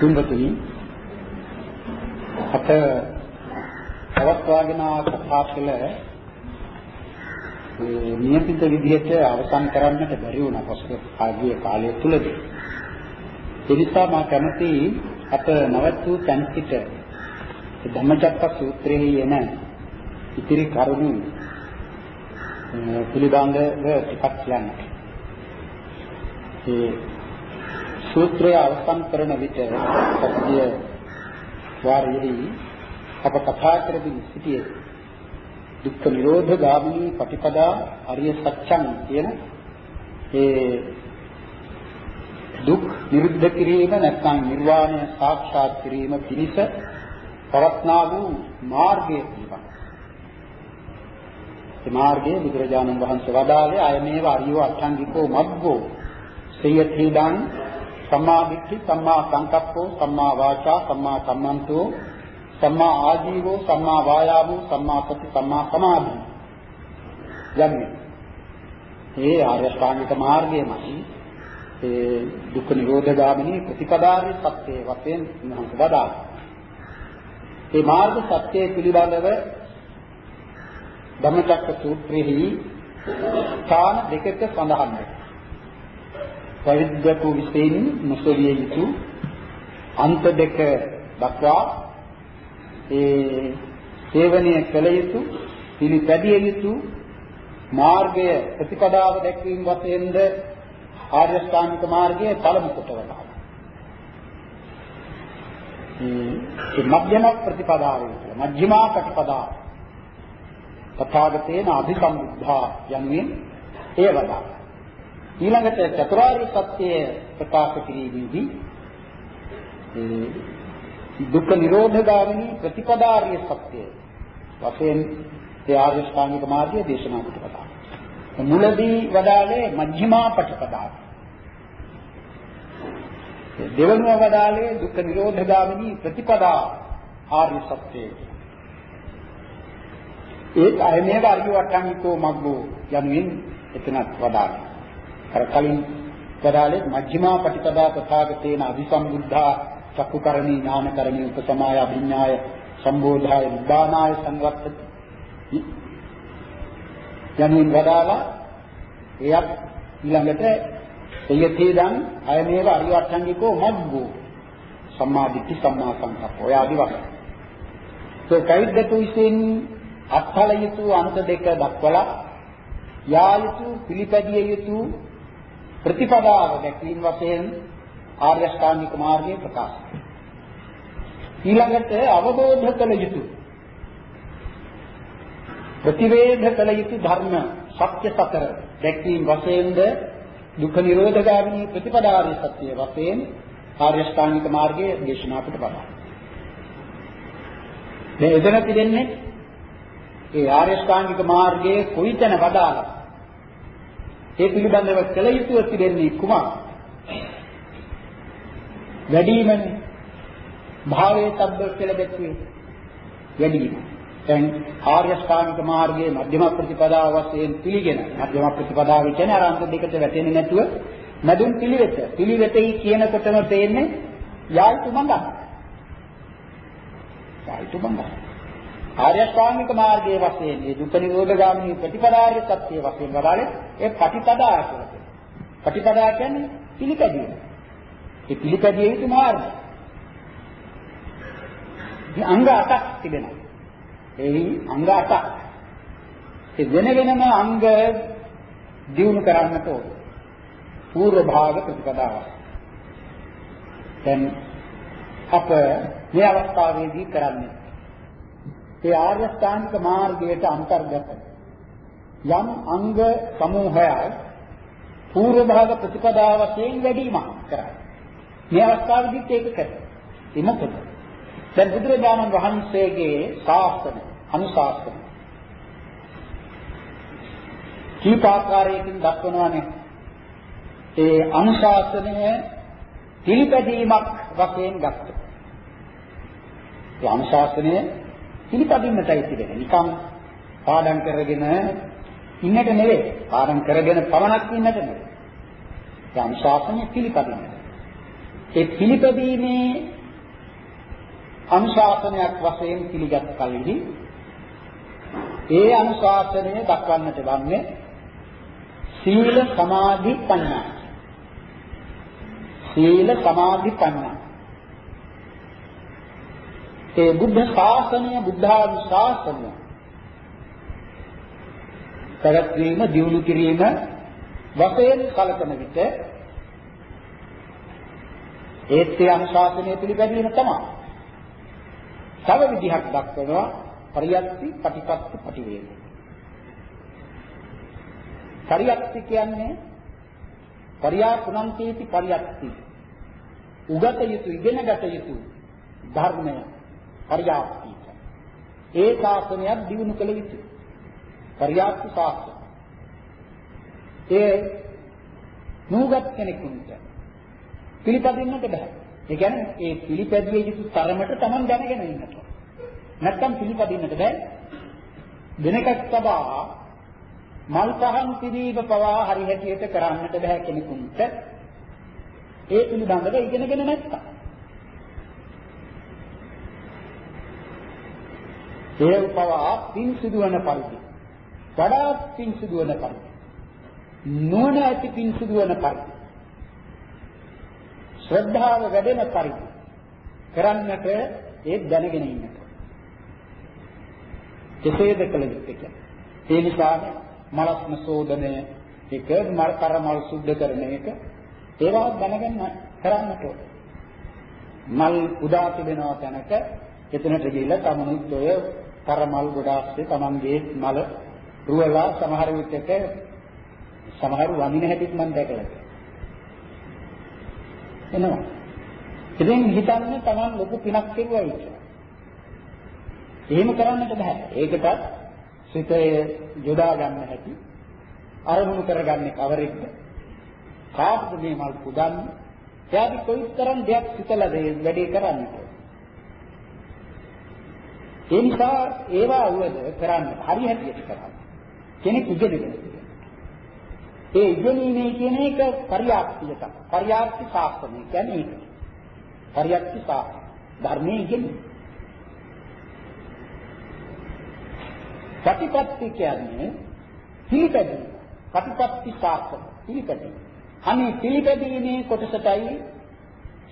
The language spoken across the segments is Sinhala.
තුන්වතුනි අප පවත්වාගෙන කතා කළ නියමිත විදිහට අවසන් කරන්නට බැරි වුණා පසු ආගිය කාලය තුලදී. ඒ නිසා මා කැමති අප නවත් වූ තැන් සිට ධම්මචක්ක සූත්‍රයේ එන ඉතිරි කරුණු පිළිබඳව ටිකක් කියන්න. ඒ සූත්‍රය අවසන් කරන විට පසුගිය වාරයේදී අප කතා කරමින් සිටියේ දුක්ඛ නිරෝධ ගාමිනී පටිපදා අරිය සත්‍යං කියන ඒ දුක් නිරුද්ධ කිරීම නැත්නම් නිර්වාණය සාක්ෂාත් කිරීම පිණිස පවත්නා වූ මාර්ගය පිළිබඳ. ඒ මාර්ගයේ බුදුරජාණන් වහන්සේ වදාළේ අය මේව අරියව අට්ඨංගිකෝ මග්ගෝ සියතිදං සම්මා දිට්ඨි සම්මා සංකප්පෝ සම්මා වාචා සම්මා කම්මන්තෝ සම්මා ආජීවෝ සම්මා වායාමෝ සම්මා සති සම්මා සමාධි යන්නේ ඒ ආර්ය ශ්‍රාණික මාර්ගයමයි ඒ දුක්ඛ නිරෝධ ගාමිනී ප්‍රතිපදාවේ සත්‍යයේ වශයෙන් මහත් වදාළා. මේ මාර්ග සත්‍යය පිළිබඳව ධම්මචක්ක සූත්‍රයේහි ස්ථාන දෙකක සඳහන් වෙනවා. පරිද්දකු විශේෂින් නොසලිය යුතු අන්ත දෙක දක්වා ඒ සේවනය කළ යුතු පිළිපැදිය යුතු මාර්ගය ප්‍රතිපදාව දැක්වීම වශයෙන්ද ආර්ය ශ්‍රාන්තික මාර්ගයේ පළමු කොට වදාළා. මේ මධ්‍යම ප්‍රතිපදාව මධ්‍යමා ප්‍රතිපදාව තථාගතේන අභිසම්බුද්ධා යන්නේ ඒ වදාළා. ඊළඟට චතුරාර්ය සත්‍ය ප්‍රකාශ කිරීමේදී දුක්ඛ නිරෝධ ගාමිනී ප්‍රතිපදාර්ය සත්‍ය වශයෙන් ඒ ආර්ය ශ්‍රාණික මාර්ගය දේශනා කොට වදාළා. මුලදී වදාළේ මජ්ක්‍ධිමා ප්‍රතිපදාව. දෙවනුව වදාළේ දුක්ඛ නිරෝධ ගාමිනී ප්‍රතිපදා ආර්ය සත්‍යය. ඒ අයමේව අරිය වට්ටංගිකෝ මග්ගෝ යනුවෙන් එතනත් වදාළේ. අර කලින් වදාළේ මජ්ක්‍ධිමා ප්‍රතිපදා තථාගතේන අභිසම්බුද්ධා චක්කුකරණී ඥානකරණී උපසමාය අභිඥාය සම්බෝධාය නිබ්බානාය සංවත්තති. යනුවෙන් වදාලා එයත් ඊළඟට එයතේදන් අයමේව අරියවට්ටංගිකෝ මග්ගෝ සම්මාදිට්ඨි සම්මා සංකප්ප. ඔය ආදි වශයෙන් ඒ කයිද්දතු විසින් අත්හල යුතු අන්ත දෙක දක්වලා යා යුතු පිළිපැදිය යුතු ප්‍රතිපදාව දැක්වීම වශයෙන් ආර්ය ශ්‍රාණික මාර්ගය ප්‍රකාශ ඊළඟට අවබෝධ කළ යුතු ප්‍රතිවේධ කළ යුතු ධර්ම සත්‍ය සතර දැක්වීම වශයෙන්ද දුක්ඛ නිරෝධ ගාමිනී ප්‍රතිපදාවේ සත්‍ය වශයෙන් ආර්ය ශ්‍රාණික මාර්ගයේ දේශනා කොට බලන්න. මේ එදෙන තිබෙන්නේ ඒ ආර්ය ශ්‍රාණික මාර්ගයේ කොයිතැන වදාලා ඒ පිළිබඳව කළ යුතුව තිබෙන්නේ කුමක්? වැඩිමනේ භාවයේ තබ්බ කියලා දැක්වේ වැඩිම. දැන් ආර්ය ශ්‍රාණික මාර්ගයේ මධ්‍යම ප්‍රතිපදාව වශයෙන් පිළිගෙන මධ්‍යම ප්‍රතිපදාව කියන්නේ අර අන්ත දෙකට වැටෙන්නේ නැතුව මදුන් පිළිවෙත පිළිවෙතයි කියනකොටම තේන්නේ යායිතු මඟ. යායිතු මඟ. ආර්ය ශ්‍රාණික මාර්ගයේ වශයෙන් මේ දුක නිරෝධ ගාමිනී ප්‍රතිපදාවේ සත්‍ය වශයෙන් වදාලේ ඒ පටිපදා කියලා. පටිපදා කියන්නේ පිළිපැදීම. ඒ පිළිපැදිය යුතු මාර්ගය. මේ අංග 8ක් තිබෙනවා. එහි අංග 8ක්. ඒ වෙන වෙනම අංග දිනු කරන්නට ඕන. පූර්ව භාග ප්‍රතිපදාව. දැන් අප මේ අවස්ථාවේදී කරන්නේ ඒ ආර්ය ස්ථානික මාර්ගයට අන්තර්ගත යම් අංග සමූහයක් පූර්ව භාග ප්‍රතිපදාව වශයෙන් වැඩිමක් කරයි. මේ අවස්ථාවේදීත් ඒක කරනවා. ඒ මොකද? දැන් බුදුරජාණන් වහන්සේගේ ශාස්ත්‍රය අනුශාසන කීපාකාරයකින් දක්වනවානේ ඒ අනුශාසනය පිළිපැදීමක් වශයෙන් ගත්තා. ඒ අනුශාසනය පිළිපදින්නටයි තිබෙන්නේ. නිකම් පාඩම් කරගෙන ඉන්නට නෙවෙයි. පාඩම් කරගෙන පමණක් ඉන්නට නෙවෙයි. ඒ අනුශාසනය පිළිපදින්න. ඒ පිළිපැදීමේ අනුශාසනයක් වශයෙන් පිළිගත් කලෙහි ඒ අනුශාසනය දක්වන්නට වන්නේ සීල සමාධි ප්‍රඥා සීල සමාධි ප්‍රඥා ඒ බුද්ධ ශාසනය බුද්ධානුශාසනය පැවැත්වීම දියුණු කිරීම වශයෙන් කලකන විට ඒත් ඒ අනුශාසනය පිළිපැදීම තමයි. තව විදිහක් දක්වනවා පරියත්ති පටිපත්ති පටිවේද. පරියත්ති කියන්නේ පරියා පුනන්තේති පරියත්ති. උගත යුතු ඉගෙනගත යුතු ධර්මය පරියාප්ති. ඒ ශාසනයක් දිනු කළ යුතුයි. පරියාප්ති ශාසනය. ඒ නූගත් කෙනෙකුට පිළිපදින්නට බෑ. ඒ කියන්නේ ඒ පිළිපැදිය යුතු තරමට Taman දැනගෙන ඉන්නට. නැත්තම් පිළිපදින්නට බෑ. දිනකක් සබා මල් පහන් පිරීම පවා හරි හැටියට කරන්නට බෑ කෙනෙකුට. ඒ පිළිබඳව ඉගෙනගෙන නැත්තම්. ඒ පවා පින් සිදුවන පරිදි වඩා පින් සිදුවන පරිදි නුවණ ඇති පින් සිදුවන පරිදි ශ්‍රද්ධාව වැඩෙන පරිදි කරන්නට ඒ දැනගෙන ඉන්නට. කෙසේද කළ යුත්තේ ඒ නිසා මලස්ම සෝදනය එක මල් කර මල් සුද්ධ කරන එක ඒවා දැනගෙන කරන්නට මල් උදා තිබෙනවා තැනක එතනට ගිහිල්ලා තමනුත් ඔය කරමල් ගොඩාක්සේ තමන්ගේ මල රුවලා සමහර විටක සමහර වඳින හැටිත් මම දැකලා එනවා. ඉතින් හිතන්නේ තමන් ලොකු පිනක් කෙරුවයි කියලා එහෙම කරන්නට බෑ. ඒකටත් සිතේ යොදා ගන්න හැටි අරමුණු කරගන්නේ කවරෙක්ද? කාටද මේ මල් පුදන්නේ? එයාගේ කොයිතරම් දෙයක් සිතලා වැඩේ කරන්නේ? ඒ නිසා ඒවා වුවද කරන්න හරි හැටියට කරන්න. කෙනෙක් ඉගෙනගෙන ඒ ඉගෙනීමේ කියන එක පරියාප්තිය තමයි. පරියාප්ති ශාස්ත්‍රය කියන්නේ ඒක. පරියාප්ති ශාස්ත්‍ර. ධර්මයේ ඉගෙනීම. ප්‍රතිපත්ති කියන්නේ පිළිපැදීම. ප්‍රතිපත්ති ශාස්ත්‍ර පිළිපැදීම. අනේ පිළිපැදීමේ කොටසටයි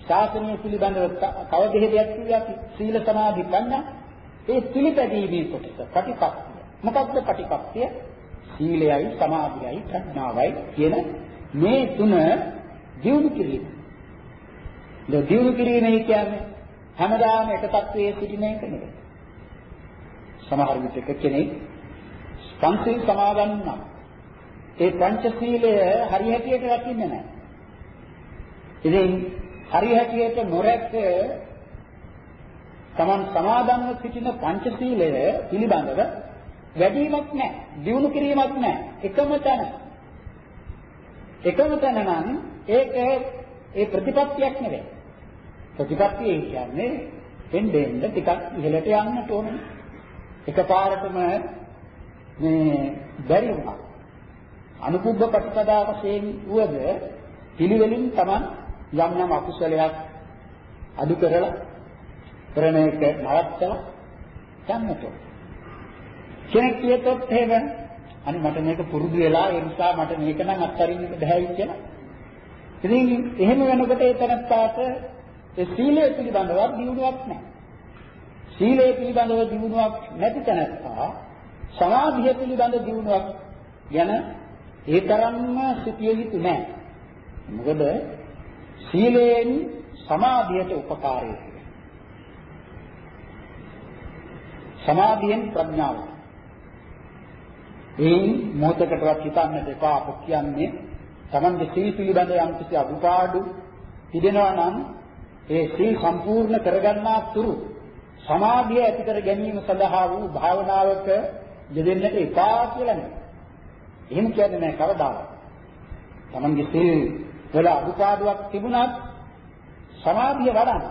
ශාසනය පිළිබඳව කව දෙහෙදයක් කිව්වේ අපි සීල සමාධි ප්‍රඥා ඒ පිළිපැදීමේ කොටස ප්‍රතිපත්තිය. මොකක්ද ප්‍රතිපත්තිය? සීලයයි සමාධියයි ප්‍රඥාවයි කියන මේ තුන දියුණු කිරීම. ඒ දියුණු කිරීමයි කියන්නේ හැමදාම එක තත්වයේ සිටින එක නෙවෙයි. සමහර විටක කෙනෙක් පංචශීල සමාදන් නම් ඒ පංචශීලය හරි හැටියට රකින්නේ නැහැ. ඉතින් හරි හැටියට නොරැක්ක Taman සමාදන්ව සිටින පංචශීලය පිළිබඳව වැඩිමක් නැහැ. දියුණු කිරීමක් නැහැ. එකම තැන. එකම තැන නම් ඒක ඒ ප්‍රතිපත්තියක් නෙවෙයි. ප්‍රතිපත්තිය කියන්නේ එන්නේ එන්න ටිකක් ඉහළට යන්නට ඕනේ. එකපාරටම මේ බැරි වුණා. අනුකුබ්බ ප්‍රතිපදා වශයෙන් වුවද පිළිවෙලින් Taman යම් යම් අකුසලයක් අඩු කරලා කරන එක නවත්තලා යන්නට කෙනෙක් කියතොත් එහෙම අනේ මට මේක පුරුදු වෙලා ඒ නිසා මට මේක නම් අත්හරින්න බැහැ කියලා. ඉතින් එහෙම වෙනකොට ඒ තනත්තාට ඒ සීලය පිළිබඳව දියුණුවක් නැහැ. සීලය පිළිබඳව දියුණුවක් නැති තැනත්තා සමාධිය පිළිබඳ දියුණුවක් ගැන ඒ තරම්ම සිටිය යුතු නැහැ. මොකද සීලයෙන් සමාධියට උපකාරය සමාධියෙන් ප්‍රඥාව. ඒ මොහොතකටවත් හිතන්නට එපා අප කියන්නේ Tamande සීල් පිළිබඳ යම් කිසි අදුපාඩු තිබෙනවා නම් ඒ සීල් සම්පූර්ණ කරගන්නා තුරු සමාධිය ඇති කර ගැනීම සඳහා වූ භාවනාවක යෙදෙන්නට එපා කියලා නේ. එහෙම කියන්නේ නැහැ කවදාවත්. Tamande සීල් වල අදුපාඩුවක් තිබුණත් සමාධිය වඩන්න.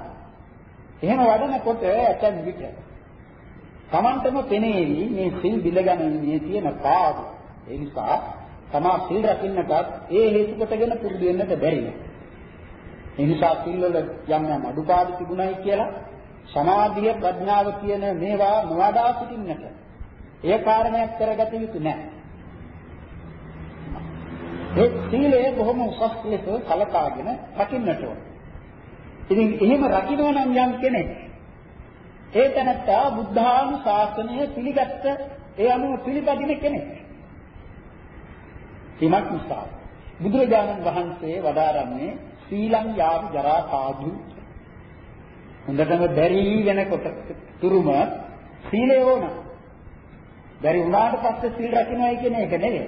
එහෙම වඩනකොට ඇතන් විට Tamanටම පෙනේවි මේ සිල් බිඳගැනීමේ තියෙන පාඩු. ඒ නිසා තමා සිල් රකින්නටත් ඒ හේතු කොටගෙන පුරුදු වෙන්නට බැරි. ඒ නිසා සිල්වල යම් යම් අඩුපාඩු තිබුණයි කියලා සමාධිය ප්‍රඥාව කියන මේවා නොවඩා සිටින්නට ඒ කාරණයක් කරගත යුතු නැහැ. ඒ සීලය බොහොම උසස් ලෙස කලකාගෙන රකින්නට ඕන. ඉතින් එහෙම රකින්න නම් යම් කෙනෙක් ඒ තැනත්තා බුද්ධානුශාසනය පිළිගත්ත ඒ අනුව පිළිපදින කෙනෙක්. කිමක් නිසා බුදුරජාණන් වහන්සේ වදාරන්නේ සීලං යාව ජරා සාධු හොඳටම බැරි වෙනකොට තුරුම සීලය ඕන. බැරි වුණාට පස්සේ සීල් රකින්නයි කියන එක නෙවෙයි.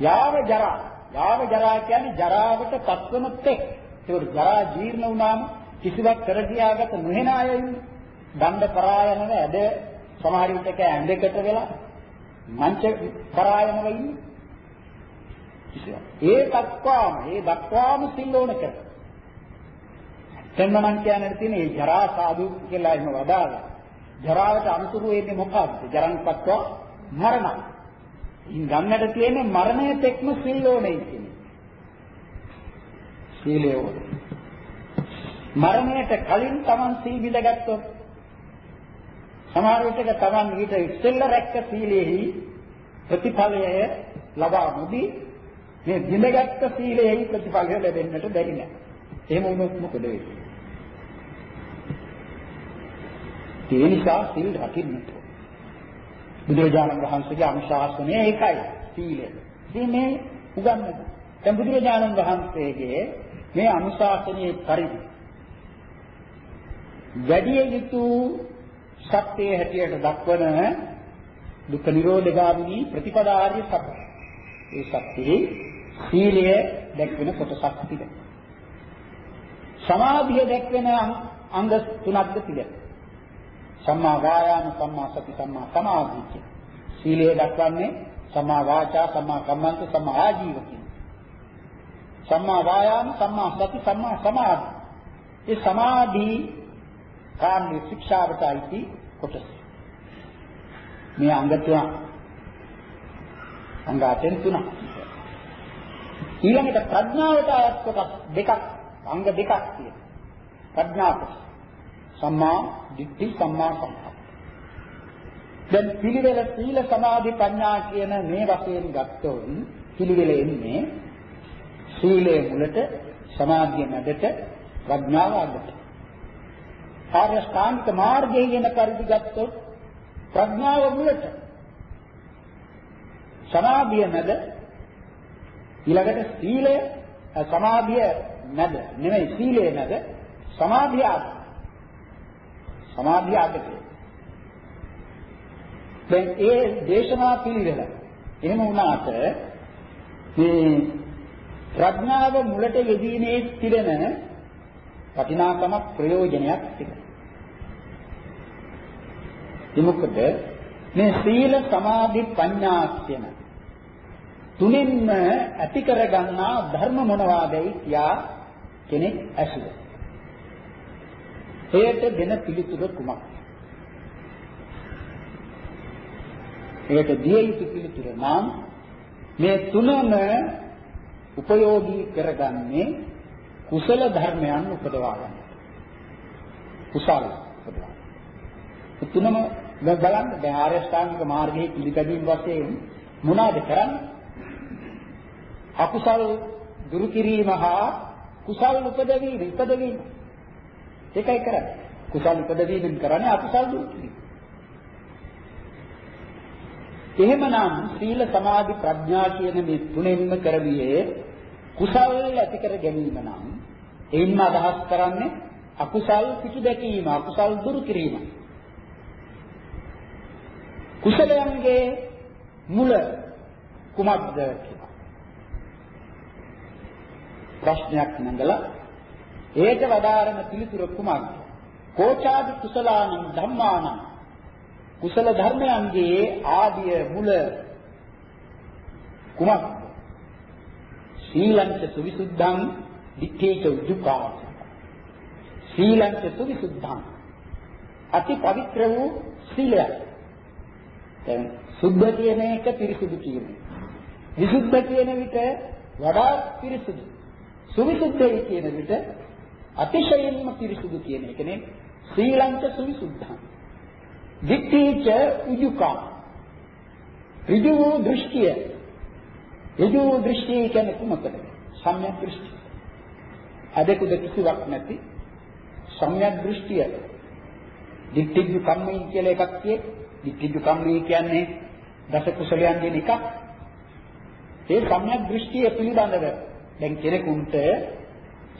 යාව ජරා යාව ජරා කියන්නේ ජරාවට පත්වන තෙක්. ඒක ජරා ජීර්ණ වුණාම කිසිවක් කර ගියාගත නොහෙන අය ඉන්නේ. දණ්ඩ පරායනව ඇද සමහර විටක ඇඳකට වෙලා මංච පරායනව ඉන්නේ. ඒ දක්වාම ඒ දක්වාම සිල්ලෝන කර. දැන් මම කියන්නේ තියෙන මේ ජරා සාදු කියලා එහෙම වදාලා. ජරාවට අනුසුරු වෙන්නේ මොකක්ද? ජරන්පත්ව මරණ. ඉන් ගන්නට තියෙන්නේ මරණය තෙක්ම සිල්ලෝනේ කියන්නේ. සීලය ඕනේ. මරණයට කලින් Taman සීල් බිඳගත්තොත් සමහර විටක Taman ඊට ඉස්සෙල්ල රැක්ක සීලෙහි ප්‍රතිඵලය ලබා නොදී මේ බිඳගත්ත සීලෙහි ප්‍රතිඵලය ලැබෙන්නට බැරි නෑ. එහෙම වුණොත් මොකද වෙන්නේ? ඒ නිසා සීල් රකින්න බුදුරජාණන් වහන්සේගේ අනුශාසනය ඒකයි සීලය. ඉතින් මේ උගන්වන. දැන් බුදුරජාණන් වහන්සේගේ මේ අනුශාසනයේ පරිදි වැඩි යුතු සත්‍යයේ හැටියට දක්වන දුක්ඛ නිරෝධ ගාමිනී ප්‍රතිපදාාර්ය සත්‍ය. ඒ සත්‍යෙහි සීලය දැක්වෙන කොටසක් තිබෙනවා. සමාධිය දැක්වෙන අංග තුනක්ද තිබෙනවා. සම්මා වායාම සම්මා සති සම්මා සමාධි කියන. සීලය දක්වන්නේ සම්මා වාචා සම්මා කම්මන්ත සම්මා ආජීව කියන. සම්මා වායාම සම්මා සති සම්මා සමාධි. ඒ සමාධි කාර්ය ශික්ෂාවට අයිති කොටස. මේ අංග තුන අංග අටෙන් තුනක්. ඊළඟට ප්‍රඥාවට අයත් කොටස් දෙකක් අංග දෙකක් තියෙනවා. ප්‍රඥා කොටස. සම්මා දිට්ඨි සම්මා සංකප්ප. දැන් පිළිවෙල සීල සමාධි ප්‍රඥා කියන මේ වශයෙන් ගත්තොත් පිළිවෙල එන්නේ සීලයේ මුලට සමාධිය මැදට ප්‍රඥාව අගට. ආර්ය ශ්‍රාන්ත මාර්ගයේ වෙන පරිදි ගත්තොත් ප්‍රඥාව මුලට සමාධිය මැද ඊළඟට සීලය සමාධිය මැද නෙමෙයි සීලය මැද සමාධිය අග සමාධිය අගට දැන් ඒ දේශනා පිළිවෙල එහෙම වුණාට මේ ප්‍රඥාව මුලට යෙදීමේ තිරෙන වටිනාකමක් ප්‍රයෝජනයක් තිබෙනවා. මොකද මේ සීල සමාධි ප්‍රඥා කියන තුنيන්ම ඇති කරගන්නා ධර්ම මොනවාදයි කියා කෙනෙක් ඇසුවා. එයට දෙන පිළිතුර කුමක්ද? එයට දිය යුතු පිළිතුර නම් මේ තුනම උපයෝගී කරගන්නේ කුසල ධර්මයන් උපදවා ගන්න. කුසල උපදවා. තුනම බලන්න දැන් ආර්ය ශ්‍රාන්තික මාර්ගයේ පිළිපැදීම් වශයෙන් මොනවද කරන්නේ? අකුසල් දුරු කිරීම හා කුසල් උපදවීම ඉපදවීම. ඒකයි කරන්නේ. කුසල් උපදවීමෙන් කරන්නේ අකුසල් දුරු කිරීම. එහෙමනම් සීල සමාධි ප්‍රඥා කියන මේ තුනෙන්ම කරවියේ කුසල් ඇති කර ගැනීම නම් එයින්ම අදහස් කරන්නේ අකුසල් පිටු දැකීම අකුසල් දුරු කිරීම කුසලයන්ගේ මුල කුමක්ද කියලා. ප්‍රශ්නයක් නඟලා ඒක වදාරන පිළිතුර කුමක්ද? කෝචාදි කුසලානං ධම්මානං කුසල ධර්මයන්ගේ ආදිය මුල කුමක්ද? සීලංච සුවිසුද්ධං දිත්තේච උජ්ජුකා සීලංච සුවිසුද්ධං. අති පවිත්‍ර වූ සීලය දැන් සුද්ධ කියන එක පිරිසුදු කියන්නේ විසුද්ධ කියන විට වඩා පිරිසුදු සුවිසුද්ධයි කියන විට අතිශයින්ම පිරිසුදු කියන එකනේ ශ්‍රී ලංක සුවිසුද්ධං. දික්ඨීච උජුකා. ඍජු වූ දෘෂ්ටිය. ඍජු වූ දෘෂ්ටිය කියන්නේ කුමකද? සම්‍යක් දෘෂ්ටිය. අදකුද කිසිවක් නැති සම්‍යක් දෘෂ්ටිය. දික්ඨිජු කම්මී කියලා එකක් කියේ. dittijukamli කියන්නේ දස කුසලයන්ගෙන් එකක්. ඒ සම්‍යක් දෘෂ්ටිය පිළිබඳව දැන් කෙනෙකුට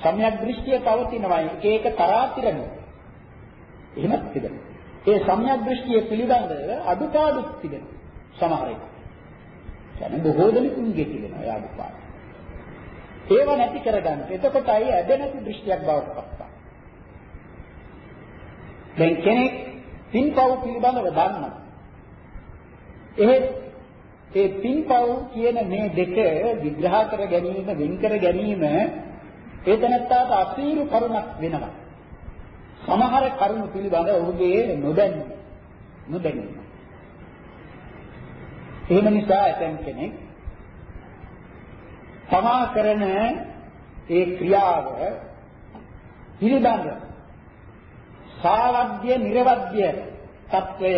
සම්‍යක් දෘෂ්ටිය පවතිනවා එක එක තරාතිරම. එහෙමත් තිබෙනවා. ඒ සම්‍යක් දෘෂ්ටිය පිළිබඳව අදුපාඩුත් තිබෙනවා සමහර එක. කියන්නේ බොහෝ දෙනෙකුගේ තිබෙනවා ඒ අදුපාඩු. ඒව නැති කරගන්න. එතකොටයි ඇද නැති දෘෂ්ටියක් බවට පත් වෙනවා. දැන් කෙනෙක් පින්පව් පිළිබඳව දන්නවා. එහෙත් ඒ පින්පව් කියන මේ දෙක විග්‍රහ කර ගැනීම වෙන් කර ගැනීම ඒ තනත්තාට අසීරු කරුණක් වෙනවා. සමහර කරුණු පිළිබඳ ඔහුගේ නොදැනීම නොදැනීම. එහෙම නිසා ඇතැම් කෙනෙක් තමා කරන ඒ ක්‍රියාව පිළිබඳ සාවද්‍ය නිර්වද්‍ය తত্ত্বය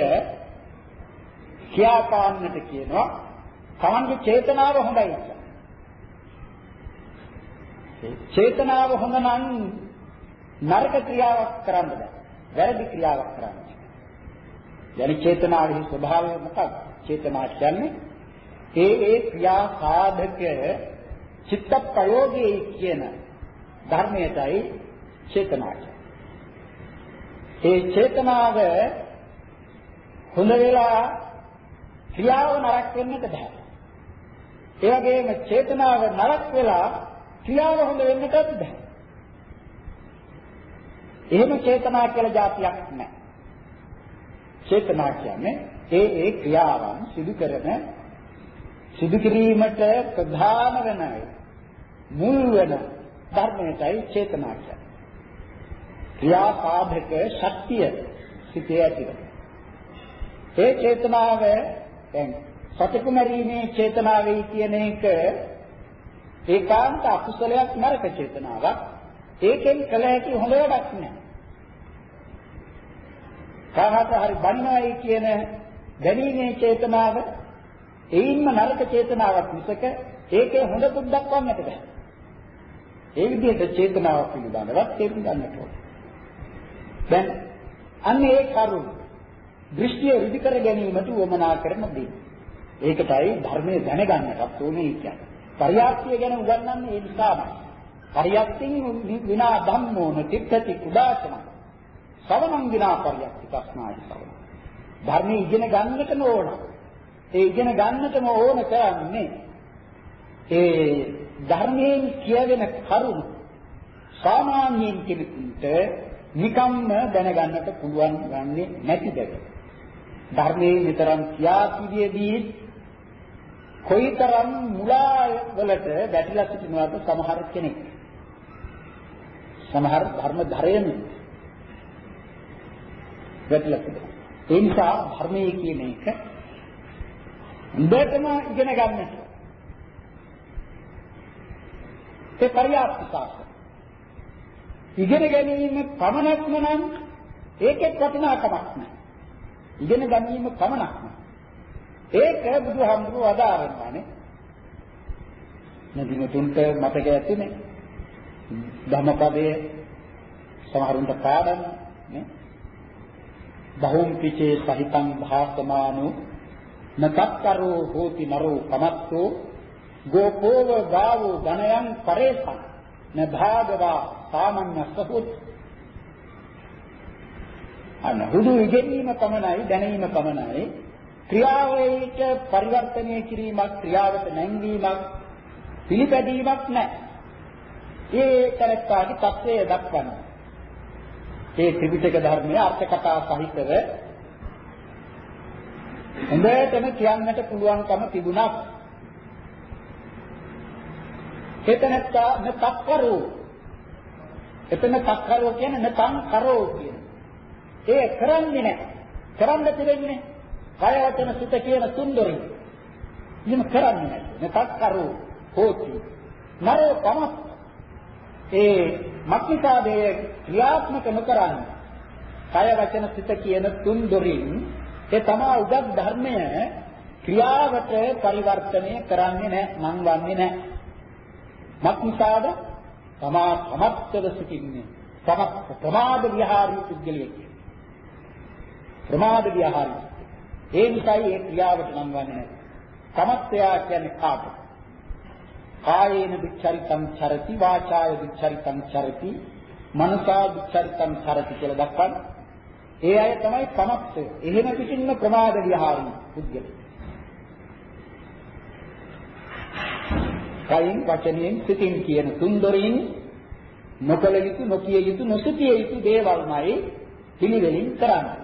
කියාපාන්නට කියනවා තමන්ගේ චේතනාව හොඳයි කියලා. චේතනාව හොඳ නම් නරක ක්‍රියාවක් කරන්න බෑ. වැරදි ක්‍රියාවක් කරන්න. යනි චේතනාවේ ස්වභාවය මොකක්ද? චේතනා කියන්නේ ඒ ඒ ක්‍රියා සාධක චිත්ත ප්‍රයෝගයේ කියන ධර්මයටයි චේතනා කියන්නේ. ඒ චේතනාව හොඳ වෙලා ක්‍රියාව නරක වෙන්නට බෑ. ඒ වගේම චේතනාව නරක වෙලා ක්‍රියාව හොඳ වෙන්නටත් බෑ. එහෙම චේතනා කියලා જાතියක් නැහැ. චේතනා කියන්නේ ඒ ඒ ක්‍රියාවන් සිදු කරන සිදු කිරීමට ප්‍රධාන වෙන මුල් වෙන ධර්මයටයි චේතනා කියන්නේ. ක්‍රියා සාධක ශක්තිය සිටේ ඇතිව. ඒ චේතනාව දැන් සතෙකු මරීමේ චේතනාවයි කියන එක ඒකාන්ත අකුසලයක් නරක චේතනාවක්. ඒකෙන් කළ හැකි හොඳ වැඩක් නෑ. කාහට හරි බන්නයි කියන දැනීමේ චේතනාව එයින්ම නරක චේතනාවක් මිසක ඒකේ හොඳ පුද්දක් වන්නට බෑ. ඒ විදිහට චේතනාව පිළිබඳවත් තේරුම් ගන්නට ඕනේ. දැන් අන්න ඒ කරුණ දෘෂ්ටිය ඍජු කර ගැනීමට උවමනා කරන දේ. ඒකටයි ධර්මයේ දැනගන්නටත් ඕනේ කියන්නේ. පරියාප්තිය ගැන උගන්වන්නේ ඒ නිසාමයි. පරියක්තින් විනා ධම්මෝ නතිත්තති කුඩාචන. සවනං විනා පරියක්ති තස්නායි සවන. ධර්මයේ ඉගෙන ගන්නටම ඕන. ඒ ඉගෙන ගන්නටම ඕන කරන්නේ ඒ ධර්මයෙන් කියවෙන කරුණු සාමාන්‍යයෙන් කෙනෙකුට නිකම්ම දැනගන්නට පුළුවන් ගන්නේ නැති දෙයක්. ධර්මයේ විතරම් කියා කිවියදී කොයිතරම් මුලා වලට වැටිලා සිටිනවද සමහර කෙනෙක්. සමහර ධර්ම ධරයෙන් වැටිලා සිටිනවා. ඒ නිසා ධර්මයේ කියන එක හොඳටම ඉගෙන ගන්නට. ඒ පරියාප්ති සාස්ත්‍ර. ඉගෙන ගැනීම පමණක්ම නම් ඒකෙත් වටිනාකමක් නැහැ. ඉගෙන ගැනීම පමණක් නෑ. ඒක බුදුහාමුදුරුවෝ අදාරනවානේ. නදිනතුන්ට මතක ඇතිනේ. ධම්මපදයේ සමහරුන්ට පාඩම් නේ. බහුම් පිචේ සහිතං භාසමානු නතක්කරෝ හෝති නරෝ කමත්තෝ ගෝපෝව ගාවෝ ධනයන් පරේසං න භාගවා සාමඤ්ඤ සහොත් අන්න හුදු ඉගෙනීම පමණයි දැනීම පමණයි ක්‍රියාවේට පරිවර්තනය කිරීමක් ක්‍රියාවට නැංවීමක් පිළිපැදීමක් නැහැ. ඒ තරත්තාගේ தත්වය දක්වන්න. ඒ ත්‍රිපිටක ධර්මයේ අර්ථ කතා සහිතව හොඳටම කියන්නට පුළුවන්කම තිබුණා. එතනත්තා නතක්කරෝ එතන තක්කරෝ කියන්නේ නතං කරෝ කියන. ඒ කරන්නේ නැහැ. කරන්න තිබෙන්නේ කය වචන සිත කියන තුන්දොරින්. එහෙම කරන්නේ නැහැ. නතක්කරෝ හෝති. නරෝ තමස් ඒ මක්නිසාදේ ක්‍රියාත්මක නොකරන්නේ කය වචන සිත කියන තුන් දොරින් ඒ තමා උදත් ධර්මය ක්‍රියාවට පරිවර්තනය කරන්නේ නැහැ මං වන්නේ නැහැ මක්නිසාද තමා සමත්ව සිටින්නේ. සමත් ප්‍රමාද විහාරී පුද්ගලයෙක්. ප්‍රමාද විහාරී. ඒ නිසායි ඒ ක්‍රියාවට නම් වන්නේ නැහැ. සමත්වයා කියන්නේ කාටද කායේන විචරිතං චරති වාචාය විචරිතං චරති මනසා විචරිතං චරති කියලා දක්වන්නේ. ඒ අය තමයි සමත්ය එහෙම පිටින්ම ප්‍රමාද විහාරී පුද්ගලයෝ. කයින් වචනයෙන් සිතින් කියන තුන්දොරින් නොකල යුතු නොකිය යුතු නොසිතිය යුතු දේවල්මයි පිළිවෙලින් කරන්නේ.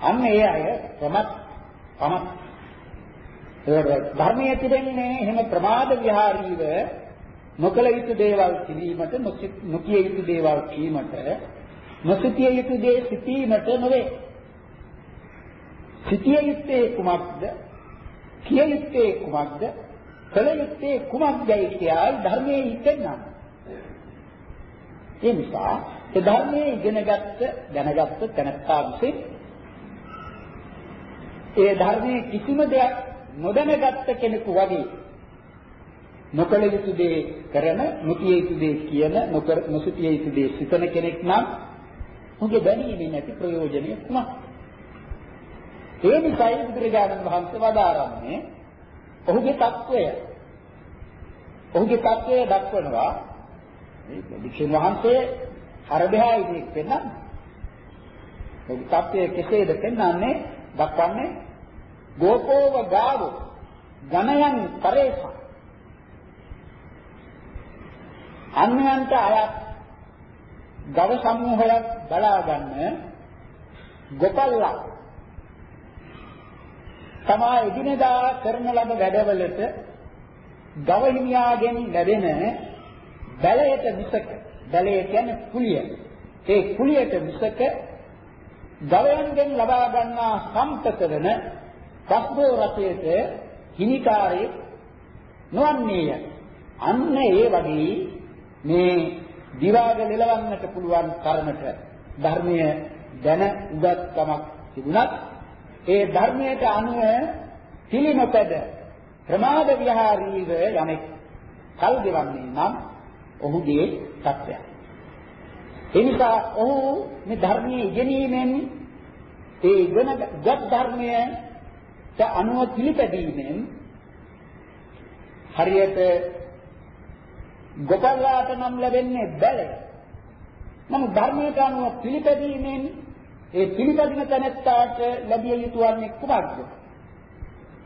අන්න ඒ අය ප්‍රමත් පමත් ධර්මයේ තිබෙන්නේ එහෙම ප්‍රමාද විහාරීව නොකල යුතු දේවල් කිරීමට නොකිය යුතු දේවල් කීමට නොසිතිය යුතු දේ සිටීමට නොවේ. සිටිය යුත්තේ කුමක්ද? කිය යුත්තේ කුමක්ද? කල යුත්තේ කුමක්දයි කියයි ධර්මයේ හිතෙන්නා. ඒ නිසා ඒ ධර්මයේ ඉගෙනගත්ත දැනගත්ත තැනත්තා විසින් ඒ ධර්මයේ කිසිම දෙයක් නොදැනගත්ත කෙනෙකු වගේ නොකල යුතු දේ කරන නොකිය යුතු දේ කියන නොකර නොසිතිය යුතු දේ සිතන කෙනෙක් නම් උගේ බැලීමේ නැති ප්‍රයෝජනය කුමක්ද? ඒ නිසායි බුදුරජාණන් වහන්සේ වදාරන්නේ ඔහුගේ తත්වය ඔහුගේ తත්වය දක්වනවා මේ භික්ෂුන් වහන්සේ හරබෙහා ඉදිරියට පෙන්නන්නේ. ඔහුගේ తත්වය කෙසේද පෙන්වන්නේ? දක්වන්නේ ගෝපෝව ගාවෝ ගණයන් පරේසා අන්‍යයන්ට අයත් ගව සමූහයක් බලා ගන්න ගොපල්ලා තමා එදිනදා කරන ලද වැඩවලට ගව හිමියාගෙන් ලැබෙන බැලයට මිසක බැලය කියන්නේ කුලිය. ඒ කුලියට මිසක ගවයන්ගෙන් ලබා ගන්නා සම්පත වෙන පස්බෝ රසයට හිමිකාරේ නොවන්නේය. අන්න ඒ වගේ මේ දිවාග ලෙලවන්නට පුළුවන් කර්මත ධර්මීය දැන උගත්කමක් තිබුණත් ඒ ධර්මයට අනුව පිළිනොපද ප්‍රමාද විහාරීව යමෙක් කල් ගෙවන්නේ නම් ඔහුගේ තත්ත්වය. ඒ නිසා ඔහු මේ ධර්මයේ ඉගෙනීමෙන් ඒ ඉගෙනගත් ධර්මයට අනුව පිළිපැදීමෙන් හරියට ගොපල්ලාට නම් ලැබෙන්නේ බැලය. නමුත් ධර්මයට අනුව පිළිපැදීමෙන් ඒ පිළිපදින තැනැත්තාට ලැබිය යුතු වන්නේ කුමක්ද?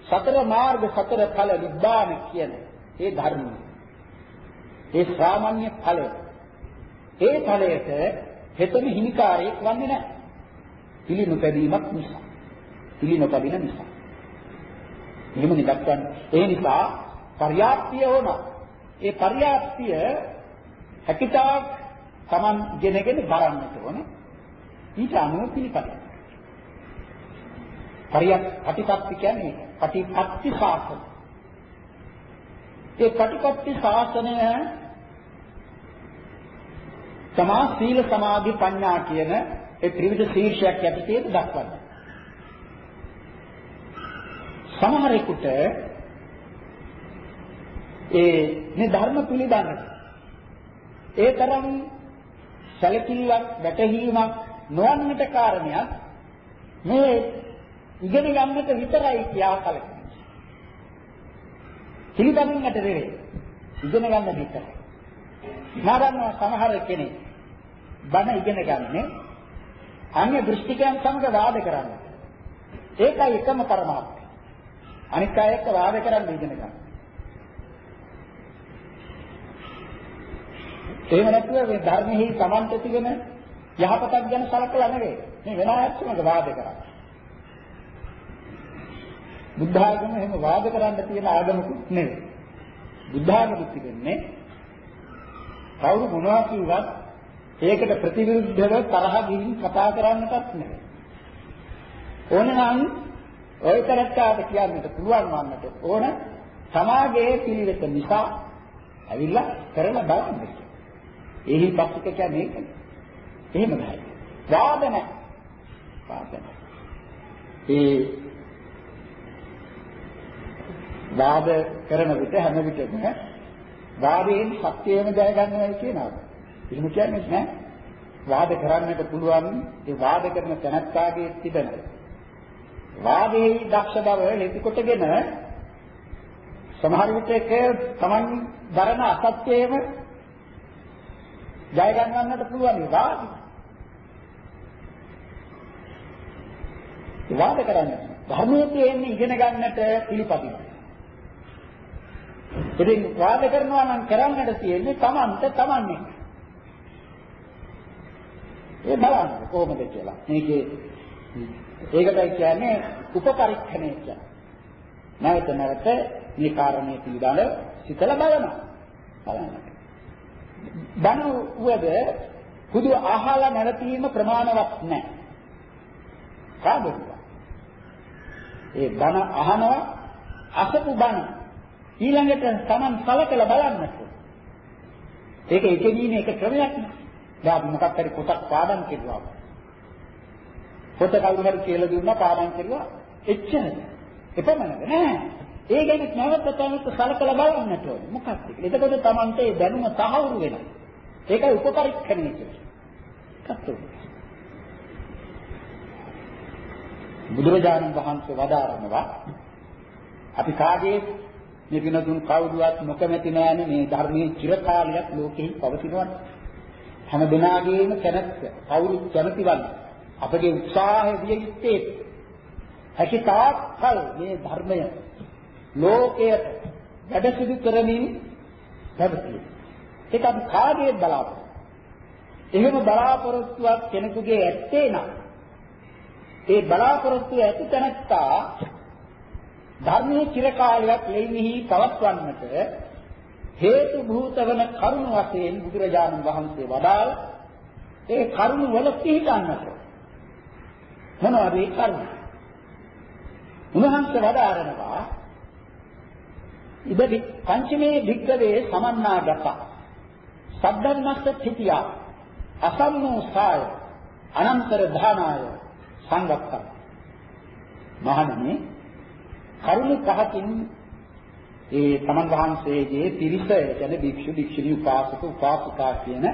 සතර මාර්ග සතර ඵල නිබ්බාන කියන ඒ ධර්මය. ඒ සාමාන්‍ය ඵලය. ඒ ඵලයට හෙතම හිමිකාරයෙක් වන්නේ නැහැ. පිළි නොපැදීමක් නිසා. පිළි නොපදින නිසා. එහෙම නිදක්වන්න. ඒ නිසා පර්යාප්තිය ඕන. ඒ පර්යාප්තිය හැකිතාක් Taman ගෙනගෙන බලන්නට ඕනේ. ඊට අනුව පිළිපදින්න. පරියක් ප්‍රතිපත්ති කියන්නේ ප්‍රතිපත්ති ශාසන. ඒ ප්‍රතිපත්ති ශාසනය තමා සීල සමාධි ප්‍රඥා කියන ඒ ත්‍රිවිධ ශීර්ෂයක් යටතේ දක්වන්නේ. සමහරෙකුට ඒ මේ ධර්ම පිළිබඳව ඒ තරම් සැලකිල්ලක් වැටහීමක් නොවන්නට කාරණයක් මේ ඉගෙන ගන්නට විතරයි කියා කලකිරීම. පිළිගන්නට දෙවේ. ඉගෙන ගන්න විතරයි. මාරන්න සමහර කෙනෙක් බණ ඉගෙන ගන්නේ අන්‍ය දෘෂ්ටිකයන් සමග වාද කරන්න. ඒකයි එකම පරමාර්ථය. අනික් අය එක්ක වාද කරන්න ඉගෙන ගන්න. එහෙම නැත්නම් මේ ධර්මෙහි සමන්ත තිබෙන යහපතක් ගැන සලකලා නෙවෙයි. මේ වෙන අයත් සමග වාද කරන්නේ. බුද්ධ ආගම එහෙම වාද කරන්න තියෙන ආගමකුත් නෙවෙයි. බුද්ධ ආගම තිබෙන්නේ කවුරු මොනවා කිව්වත් ඒකට ප්‍රතිවිරුද්ධව තරහ ගිහින් කතා කරන්නටත් නෙවෙයි. ඕනනම් ඔය තරත්තාට කියන්නට පුළුවන් වන්නට ඕන සමාජයේ පිළිවෙත නිසා ඇවිල්ලා කරලා බලන්න. එහි පස්සික කියන්නේ ඒකනේ. එහෙම නැහැ. වාද නැහැ. වාද නැහැ. ඒ වාද කරන විට හැම විටම වාදයෙන් සත්‍යයම ජය ගන්නවා කියනවා. එහෙම කියන්නේ නැහැ. වාද කරන්නට පුළුවන් ඒ වාද කරන තැනත්තාගේ තිබෙන වාදයේ දක්ෂ බව හේතු කොටගෙන සමහර විටක Taman දරන අසත්‍යයේම ජය ගන්නන්නට පුළුවන් වාද. වාද කරන්නේ ධර්මයේ තියෙන්නේ ඉගෙන ගන්නට පිළිපදින. ඉතින් වාද කරනවා නම් කරන්නට තියෙන්නේ Tamante Tamanne. ඒ බලන්න කොහොමද කියලා. මේකේ ඒකටයි කියන්නේ උපපරීක්ෂණය කියන්නේ. නැවත නැවත මේ කාරණේ පිළිබඳ සිතලා බලනවා. බලන්න. බණුවද හුදු අහලා නැවතීම ප්‍රමාණවත් නැහැ. කාදද? ඒ බණ අහනවා අසපු බණ ඊළඟට Taman සලකලා බලන්නට. ඒක එකදීන එක ක්‍රමයක් නේ. දැන් මොකක් හරි පොතක් පාඩම් කෙරුවා. පොත කවුරු හරි කියලා දුන්නා පාඩම් කෙරුවා එච්චරද? එපමණද නෑ. ඒ ගැන නැවත තැනක සලකලා බලන්නට ඕනේ. මොකක්ද කියලා. එතකොට Tamante ඒ දැනුම තහවුරු වෙනවා. ඒකයි උපපරීක්ෂණය කියන්නේ. කත්තු. බුදුරජාණන් වහන්සේ වදාරනවා අපි කාගේ මේ විනතුන් කවුරුවත් නොකමැති නෑනේ මේ ධර්මයේ චිරකාලයක් ලෝකෙහි පවතිනවා. හැම දිනාගේම කැමැත්ත කවුරු කැමතිවන්නේ අපගේ උත්සාහය විය යුත්තේ හැකි තාක් කල් මේ ධර්මය ලෝකයට වැඩ සිදු කරමින් පැවතියි. ඒක අපි කාගේ බලාපොරොත්තු. එහෙම බලාපොරොත්තුවක් කෙනෙකුගේ ඇත්තේ නම් ඒ බලාපොරොත්තු ඇති තැනත්තා ධර්මයේ චිරකාලයක් ලෙයින්හි පවත්වන්නට හේතු භූත වන කරුණ වශයෙන් බුදුරජාණන් වහන්සේ වදාළ ඒ කරුණ වල පිළිගන්නට මොනවද ඒ කරුණ? උන්වහන්සේ වදාරනවා ඉබදි පංචමේ භික්කවේ සමන්නාගත සද්ධර්මස්ස තිතිය අසම්මෝසාය අනන්තර ධානාය සංගත්තම් මහණෙනි කරුණ පහකින් ඒ තමන් වහන්සේගේ තිරිස කියන භික්ෂු භික්ෂුණී උපාසක උපාසිකා කියන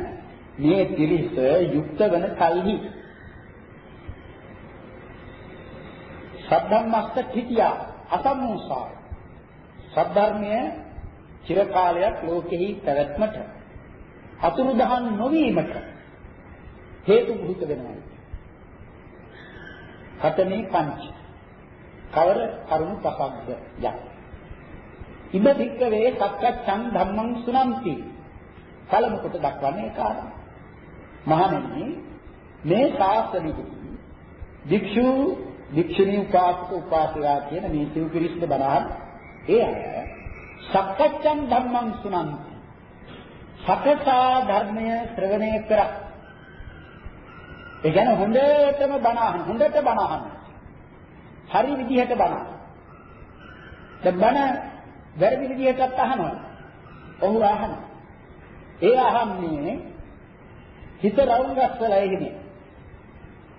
මේ තිරිස යුක්ත වන කල්හි. සද්ධම්මස්ත තිතිය අසම්මෝසාය. සද්ධර්මය චිර කාලයක් ලෝකෙහි පැවැත්මට අතුරුදහන් නොවීමට හේතු භූත වෙනවා. කතමේ පංච කවර කරුණු පහක්ද යක්. ඉබ භික්කවේ සක්කච්ඡං ධම්මං සුනන්ති. කලම කොට දක්වන්නේ කාරණා. මහණෙනි මේ ශාස්ත්‍රෙදී භික්ෂු භික්ෂුණී උපාසක උපාසිකා කියන මේ සිව් පිරිස්ද බණහන් ඒ අය සක්කච්ඡං ධම්මං සුනන්ති. සකසා ධර්මය ශ්‍රවණය කරා. ඒ කියන්නේ හොඳටම බණ අහන හොඳට බණ අහන. හරි විදිහට බණ. දැන් බණ වැරදි විදිහටත් අහනවා. ඔහු අහනවා. ඒ අහන්නේ හිත රවුම්ගස්සලා ඉන්නේ.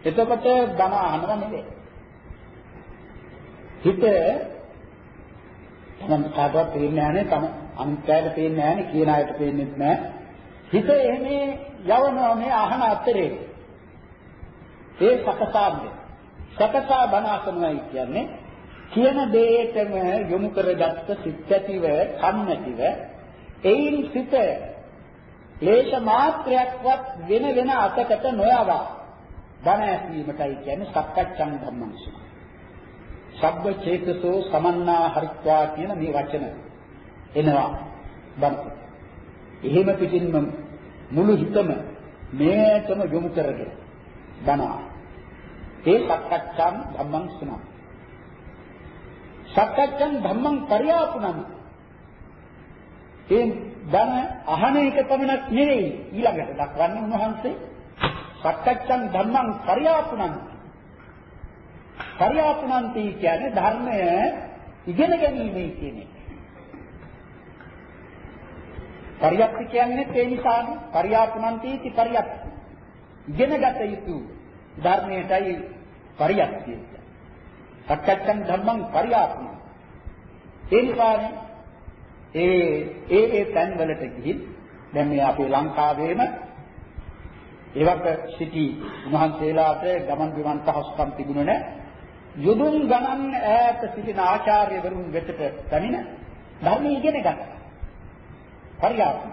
එතකොට බණ අහනව නෙවෙයි. හිත තමන් කාටවත් තේරෙන්නේ නැහැ තම අනිත් අයට තේරෙන්නේ නැහැ කියන අයට තේරෙන්නේ නැහැ. හිත එහෙම යවනවා මේ අහන අතරේ. ඒ සකසාන්නේ. සකසා බණාසනයි කියන්නේ කියන දෙයටම යොමු කරගත්ත සිත් ඇතිව, කන් ඇතිව, එයින් සිත ලේෂ මාත්‍රයක්වත් වෙන වෙන අතකට නොයවා බණ ඇසීමටයි කියන්නේ සක්කච්ඡං ධම්මංසු. සබ්බ චේතසෝ සමන්නා හරිත්වා කියන මේ වචන එනවා බණ. එහෙම පිටින්ම මුළු හිතම මේකම යොමු කරගෙන බණ. ඒ සක්කච්ඡං ධම්මං සුනා. සක්කච්ඡං ධම්මං පරියාපුනං. ඒ බණ අහන එක පමණක් නෙවෙයි ඊළඟට දක්වන්නේ උන්වහන්සේ සක්කච්ඡං ධම්මං පරියාපුනං පරියාපනන්ති කියන්නේ ධර්මය ඉගෙන ගැනීමයි කියන එක. පරියප්ති කියන්නේ ඒ නිසානේ. පරියාපනන්ති इति පරියප්ති. ඉගෙනගත යුතු ධර්මයටයි පරියප්තිය. සක්කච්ඡන් ධම්මං පරියාපන. ඒ නිසානේ ඒ ඒ ඒ තැන් වලට ගිහින් දැන් මේ අපේ ලංකාවේම ඒවක සිටි උන්වහන්සේලාට ගමන් බිමන් පහසුකම් තිබුණේ නැහැ. යොදුන් ගණන් ඈත සිටින ආචාර්යවරුන් වෙතට පැමිණ ධර්මය ඉගෙන ගත්තා. පරියාපන.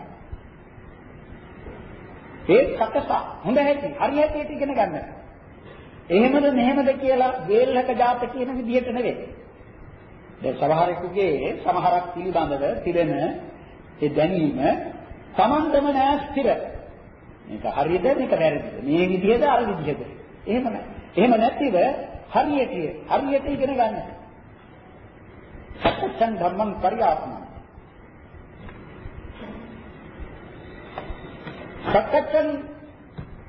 ඒ සකස හොඳ හැටි හරි හැටියට ඉගෙන ගන්න. එහෙමද මෙහෙමද කියලා වේල්ලක જાත කියන විදිහට නෙවෙයි. දැන් සමහරෙකුගේ සමහරක් පිළිබඳව තිබෙන ඒ දැනීම Tamandම නෑ ස්ථිර. මේක හරියද මේක වැරදිද? මේ විදිහද අර විදිහද? එහෙම නෑ. එහෙම නැතිව හරියට හරියට ඉගෙන ගන්න. සත්‍යං ධම්මං පරිආත්මං. සත්‍යං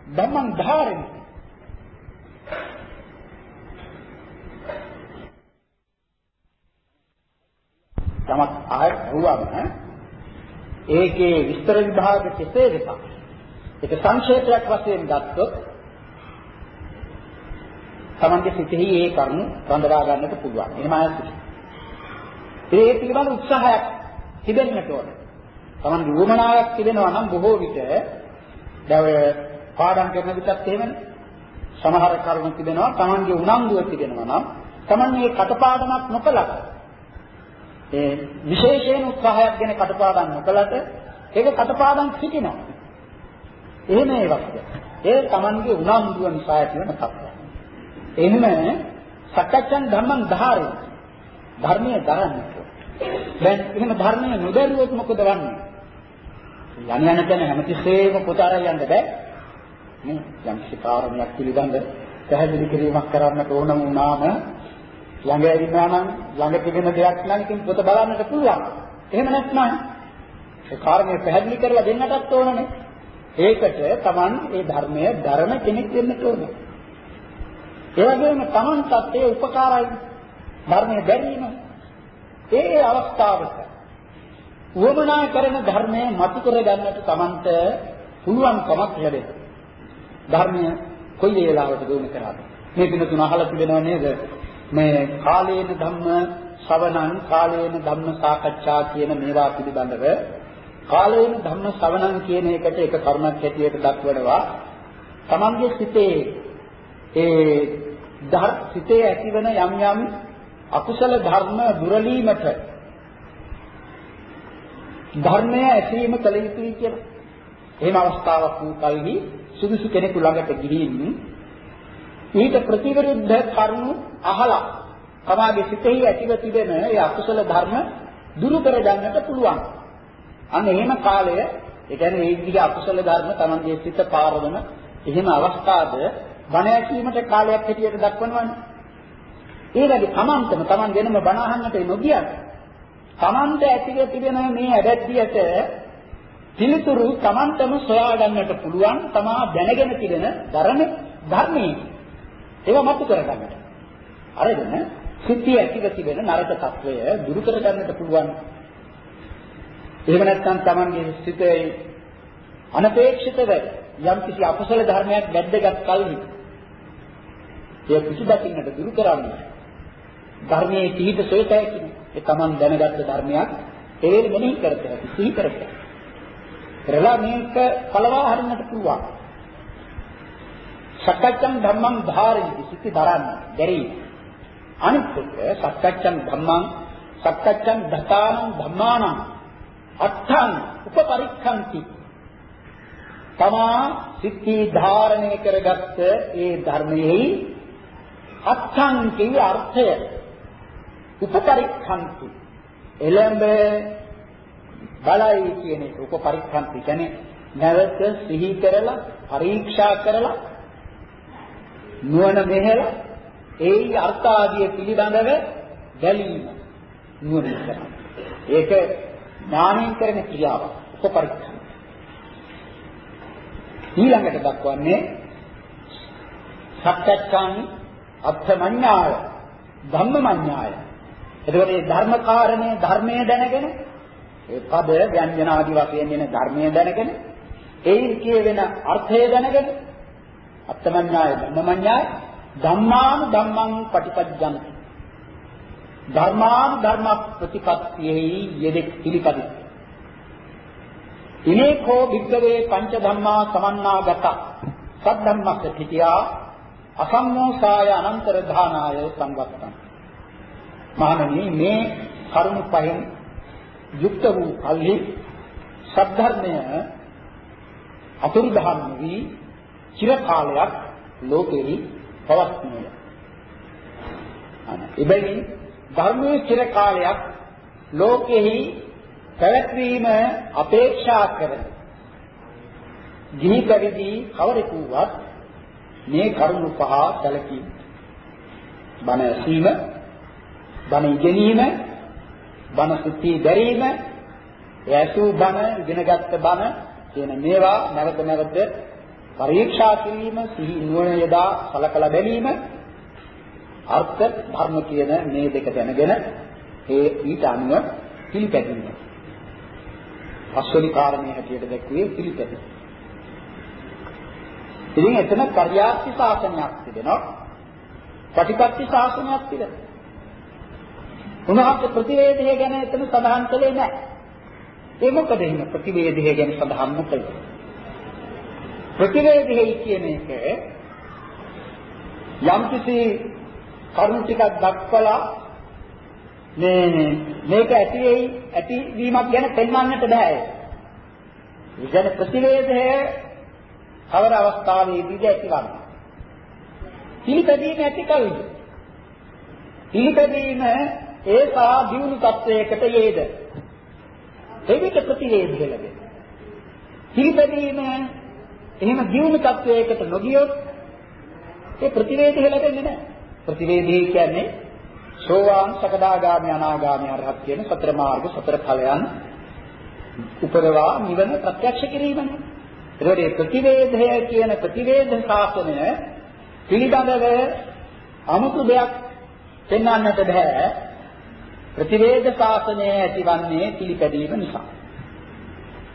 ධම්මං ධාරෙන්ති යමක් අහුවම ඒකේ විස්තර විභාග කෙසේ වෙතත් ඒක සංක්ෂේපයක් වශයෙන් ගත්තොත් තමන්ගේ සිතෙහි ඒ කරුණු රඳවා ගන්නට පුළුවන්. එහෙම ආයතන. ඒ පිළිබඳ උත්සාහයක් තිබෙන්නට ඕන. තමන්ගේ වුමනාවක් තිබෙනවා නම් බොහෝ විට දැන් පාඩම් කරන විටත් එහෙමනේ. සමහර කරුණු තිබෙනවා තමන්ගේ උනන්දුව තිබෙනවා නම් තමන් මේ කටපාඩමක් නොකලත් ඒ විශේෂයෙන් උත්සාහයක් ගැන කටපාඩම් නොකලට ඒක කටපාඩම් සිටිනවා. එහෙම ඒවත්. ඒ Tamanගේ උනන්දුව නිසා ඇතිවන තත්ත්වය. එහෙම සත්‍යයන් ධම්මං ධාරේ. ධර්මයේ දරන්නේ. දැන් එහෙම ධර්මයේ නොදරුවොත් මොකද වන්නේ? යණ යන තැන හැමතිස්සෙම පොත අරන් යන්න බෑ. නේ යම් කිසි කාරණයක් පිළිබඳ පැහැදිලි කිරීමක් කරන්නට ඕන වුණාම ළඟ ඇවිල්ලා නම් ළඟ තිබෙන දෙයක් නම් ඉතින් පොත බලන්නට පුළුවන්. එහෙම නැත්නම් ඒ කාරණේ පැහැදිලි කරලා දෙන්නටත් ඕනනේ. ඒකට Taman ඒ ධර්මය ධර්ම කෙනෙක් වෙන්න ඕනේ. ඒ වගේම Tamanටත් ඒ උපකාරයි ධර්මය දැරීම. ඒ අවස්ථාවක වමනා කරන ධර්මය මතු කර ගන්නට Tamanට පුළුවන්කමක් ලැබෙනවා. ධර්මය කොයි වෙලාවකද දුණු කරාද? මේ දින තුන අහලා තිබෙනව නේද? මේ කාලේන ධම්ම ශ්‍රවණං කාලේන ධම්ම සාකච්ඡා කියන මේවා පිළිබඳව කාලේන ධම්ම ශ්‍රවණං කියන එකට එක කරුණක් හැටියට දක්වනවා තමන්ගේ සිතේ ඒ ධර් සිතේ ඇතිවන යම් යම් අකුසල ධර්ම දුරලීමට ධර්මය ඇසීම කල යුතුයි කියලා. එහෙම අවස්ථාවක් වූ කල්හි සුදුසු කෙනෙකු ළඟට ගිහින් ඊට ප්‍රතිවිරුද්ධ කරුණු අහලා තමාගේ සිතෙහි ඇතිව තිබෙන ඒ අකුසල ධර්ම දුරු කර ගන්නට පුළුවන්. අන්න එහෙම කාලය, ඒ කියන්නේ මේ විදිහ අකුසල ධර්ම තමන්ගේ සිත පාරවන එහෙම අවස්ථාද බණ ඇසීමට කාලයක් හැටියට දක්වනවානේ. ඒ වගේ තමන්ටම තමන් වෙනම බණ අහන්නට නොගියත් තමන්ට ඇතිව තිබෙන මේ ඇබැද්දියට පිළිතුරු තමන්ටම සොයා ගන්නට පුළුවන් තමා දැනගෙන තිබෙන ධර්මයේ ධර්මයේ ඒව මතු කර ගන්නට. අරගෙන සිත්ය ඇතිව තිබෙන නරක తත්වය දුරු කර ගන්නට පුළුවන්. එහෙම නැත්නම් තමන්ගේ සිතේ අනපේක්ෂිතව යම් කිසි අකුසල ධර්මයක් වැද්දගත් කල්හි ඒ කිසි දකින්නට දුරු කරන්නේ ධර්මයේ තීත සෝතය කියන්නේ ඒ Taman දැනගත්ත ධර්මයක් ඒ වෙලෙ මෙනෙහි කරත හැකි සිහි කරත. කරලා මේක පළවා හරින්නට පුළුවන්. සත්‍යච්ඡන් ධම්මං ධාරෙන්ති සිටි දරන්න බැරි අනිත් එක සත්‍යච්ඡන් ධම්මං සත්‍යච්ඡන් දතානං ධම්මානං අත්තං උපපරික්ඛන්ති තමා සිටි ධාරණය කරගත්ත ඒ ධර්මයේ අත්තං කියන අර්ථය උපපරික්ඛන්ති එළඹ බලයි කියන එක උපපරික්ඛන්ති කියන්නේ නැවත සිහි කරලා පරීක්ෂා කරලා නුවණ මෙහෙලා ඒයි අර්ථ ආදිය පිළිබඳව බැලීම නුවණ කරනවා. ඒක ඥානයෙන් කරන ක්‍රියාවක්. උපපරික්ෂණ. ඊළඟට දක්වන්නේ සත්‍යච්ඡාන් අත්ථමඤ්ඤාය ධම්මමඤ්ඤාය. එතකොට මේ ධර්ම කාරණේ ධර්මයේ දැනගෙන ඒ පද ව්‍යංජන ආදී වශයෙන් එන ධර්මය දැනගෙන ඒයින් කියවෙන අර්ථය දැනගෙන අත්තමඤ්ඤාය ධම්මඤ්ඤාය ධම්මානු ධම්මං පටිපද්‍යන්ති ධර්මානු ධර්ම ප්‍රතිපත්තියෙහි යෙදෙක් පිළිපදිත ඉනේකෝ විග්ගවේ පංච ධම්මා සමන්නාගත. සද්ධම්මස්ස තිතියා අසම්මෝසාය අනන්තර ධානාය සංවත්තං. මහණනි මේ කරුණ පහෙන් යුක්ත වූ කල්හි සද්ධර්මය අතුරුදහන් වී චිර කාලයක් ලෝකෙහි පවස්නේය. එබැවින් ධර්මයේ චිර කාලයක් ලෝකෙහි පැවැත්වීම අපේක්ෂා කරන ගිහි පැවිදි කවරෙකුවත් මේ කරුණු පහ සැලකී බණ ඇසීම බණ ඉගෙනීම බණ සුත්ති දැරීම ඇසු බණ ඉගෙනගත්ත බණ කියන මේවා නැවත නැවත පරීක්ෂා කිරීම සිහි නුවණ යදා සලකලා බැලීම අර්ථ ධර්ම කියන මේ දෙක දැනගෙන ඒ ඊට අනුව පිළිපැදීම. පස්වෙනි කාරණේ හැටියට දැක්වේ පිළිපැදීම. ඉතින් එතන පර්යාප්ති ශාසනයක් තිබෙනවා. ප්‍රතිපත්ති ශාසනයක් තිබෙනවා. උන්වහන්සේ ප්‍රතිවේදය ගැන එතන සඳහන් කළේ නැහැ. ඒ මොකද එහෙම ප්‍රතිවේදය ගැන සඳහන් නොකළේ? ප්‍රතිවේදය කියන එක යම්කිසි කරුණු ටිකක් දක්වලා මේ මේක ඇති වෙයි ඇති වීමක් ගැන පෙන්වන්නට බෑ. ඒ කියන්නේ ප්‍රතිවේදය කවර අවස්ථාවේදීද ඇතිවන්නේ? පිළිපැදීම ඇති කල්ද? පිළිපැදීම ඒසා දියුණු තත්වයකට යෙද. එවිට ප්‍රතිවේධය ලැබෙනවා. පිළිපැදීම එහෙම දියුණු තත්වයකට නොගියොත් ඒ ප්‍රතිවේධය ලැබෙන්නේ නැහැ. ප්‍රතිවේධය කියන්නේ සෝවාන් සකදාගාමි අනාගාමි අරහත් කියන සතර මාර්ග සතර ඵලයන් උපරවා නිවන ප්‍රත්‍යක්ෂ කිරීමනේ. ඒකේ ප්‍රතිවේධය කියන ප්‍රතිවේධ ශාසනය පිළිබඳව 아무තු දෙයක් පෙන්වන්නට බෑ. ප්‍රතිවේද ශාසනය ඇතිවන්නේ පිළිපැදීම නිසා.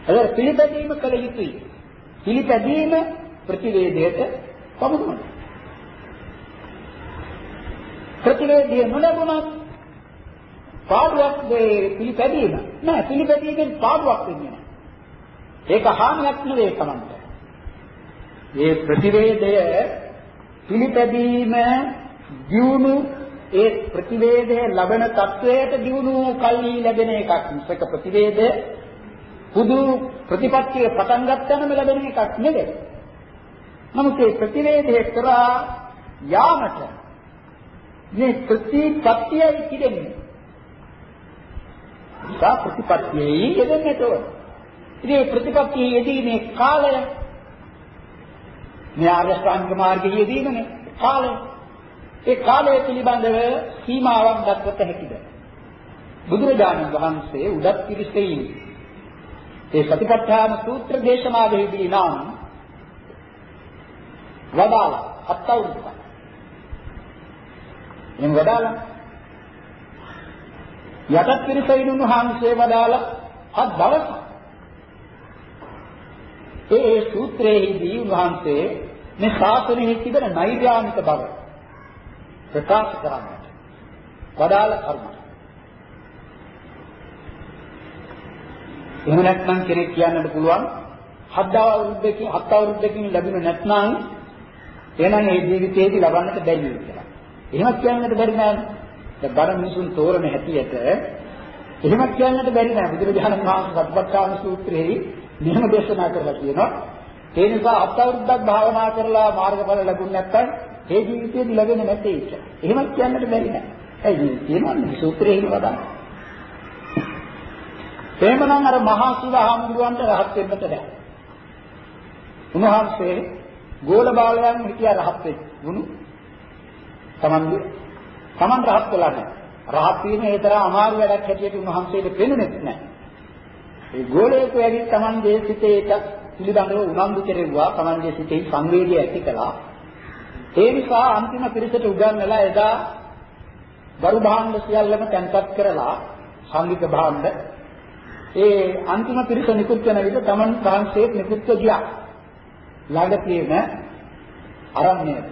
ඒක පිළිපැදීම කළ යුතුයි. පිළිපැදීම ප්‍රතිවේදයට පමුණුවන. ප්‍රතිවේදය නොලැබුණත් පාඩුවක් මේ පිළිපැදීම නෑ පිළිපැදීමෙන් පාඩුවක් වෙන්නේ නෑ. ඒක හානියක් නෙවෙයි Tamanta. මේ ප්‍රතිවේදය පිළිපැදීම දියුණු ඒ ප්‍රතිවේදය ලබන තත්වයට දිනු කල්හි ලැබෙන එකක් මිසක ප්‍රතිවේදය පුදු ප්‍රතිපත්තිය පටන් ගන්නම ලැබෙන එකක් නෙවෙයි. නමුත් ඒ ප්‍රතිවේදය කරා යාමට මේ ප්‍රතිපත්තියයි කියන්නේ. සා ප්‍රතිපත්තියයි යෙදෙන්නට ඕන. ඉතින් ප්‍රතිපත්තියේ යෙදීමේ කාලය මේ ආර්ය ශ්‍රාන්ත මාර්ගයේ යෙදීමනේ කාලය ඒ කාලය පිළිබඳව සීමාවක් දක්වත හැකිද? බුදුරජාණන් වහන්සේ උදත් පිරිසෙයින් ඒ සතිපට්ඨාන සූත්‍ර දේශනාවෙහිදී නම් වදාළ හත් අවුරුද්දක්. එම් වදාළ යටත් පිරිසෙයින් වහන්සේ වදාළ හත් දවසක්. ඒ සූත්‍රයේදී උන්වහන්සේ මේ ශාසනයෙහි තිබෙන නෛර්යානික බව ප්‍රකාශ කරන්නට වදාළ කරුණ. එහෙම නැත්නම් කෙනෙක් කියන්නට පුළුවන් හත් අවුරුද්දකින් හත් අවුරුද්දකින් ලැබුණ නැත්නම් එහෙනම් ඒ ජීවිතයේදී ලබන්නට බැරි වෙයි කියලා. එහෙමත් කියන්නට බැරි නෑ. දැන් බණ මිනිසුන් තෝරන හැටියට එහෙමත් කියන්නට බැරි නෑ. බුදුරජාණන් වහන්සේ සත්පත්තාන සූත්‍රයේ මෙහෙම දේශනා කරලා කියනවා. ඒ නිසා හත් අවුරුද්දක් භාවනා කරලා මාර්ගඵල ලැබුණ නැත්නම් ඒ ජීවිතේදී ලැබෙන්නේ නැtei කියලා. එහෙමත් කියන්නට බැරි නෑ. ඇයි කියනවනේ සූත්‍රයේ එහෙම වදා. එහෙමනම් අර මහා සුව හාමුදුරුවන්ට රහත් වෙන්නට බෑ. උන්වහන්සේ ගෝල බාලයන් හිටියා රහත් වෙච්ච වුණු. Tamange Taman රහත් වෙලා නැහැ. රහත් වීම ඒ තරම් අමාරු වැඩක් හැටියට උන්වහන්සේට පෙනුනේ නැහැ. ඒ ගෝලයේ ඇවිත් Tamange සිතේ එක පිළිබඳව උනන්දු කෙරෙව්වා. Tamange සිතේ සංවේගය ඇති කළා. ඒ නිසා අන්තිම පිරිසට උගන්වලා එදා ගරු භාණ්ඩ සියල්ලම තැන්පත් කරලා සංගීත භාණ්ඩ ඒ අන්තිම පිරිස නිකුත් වෙන විට තමන් වහන්සේත් නිකුත්ව ගියා. ළඟ තියෙන අරණ්‍යයට.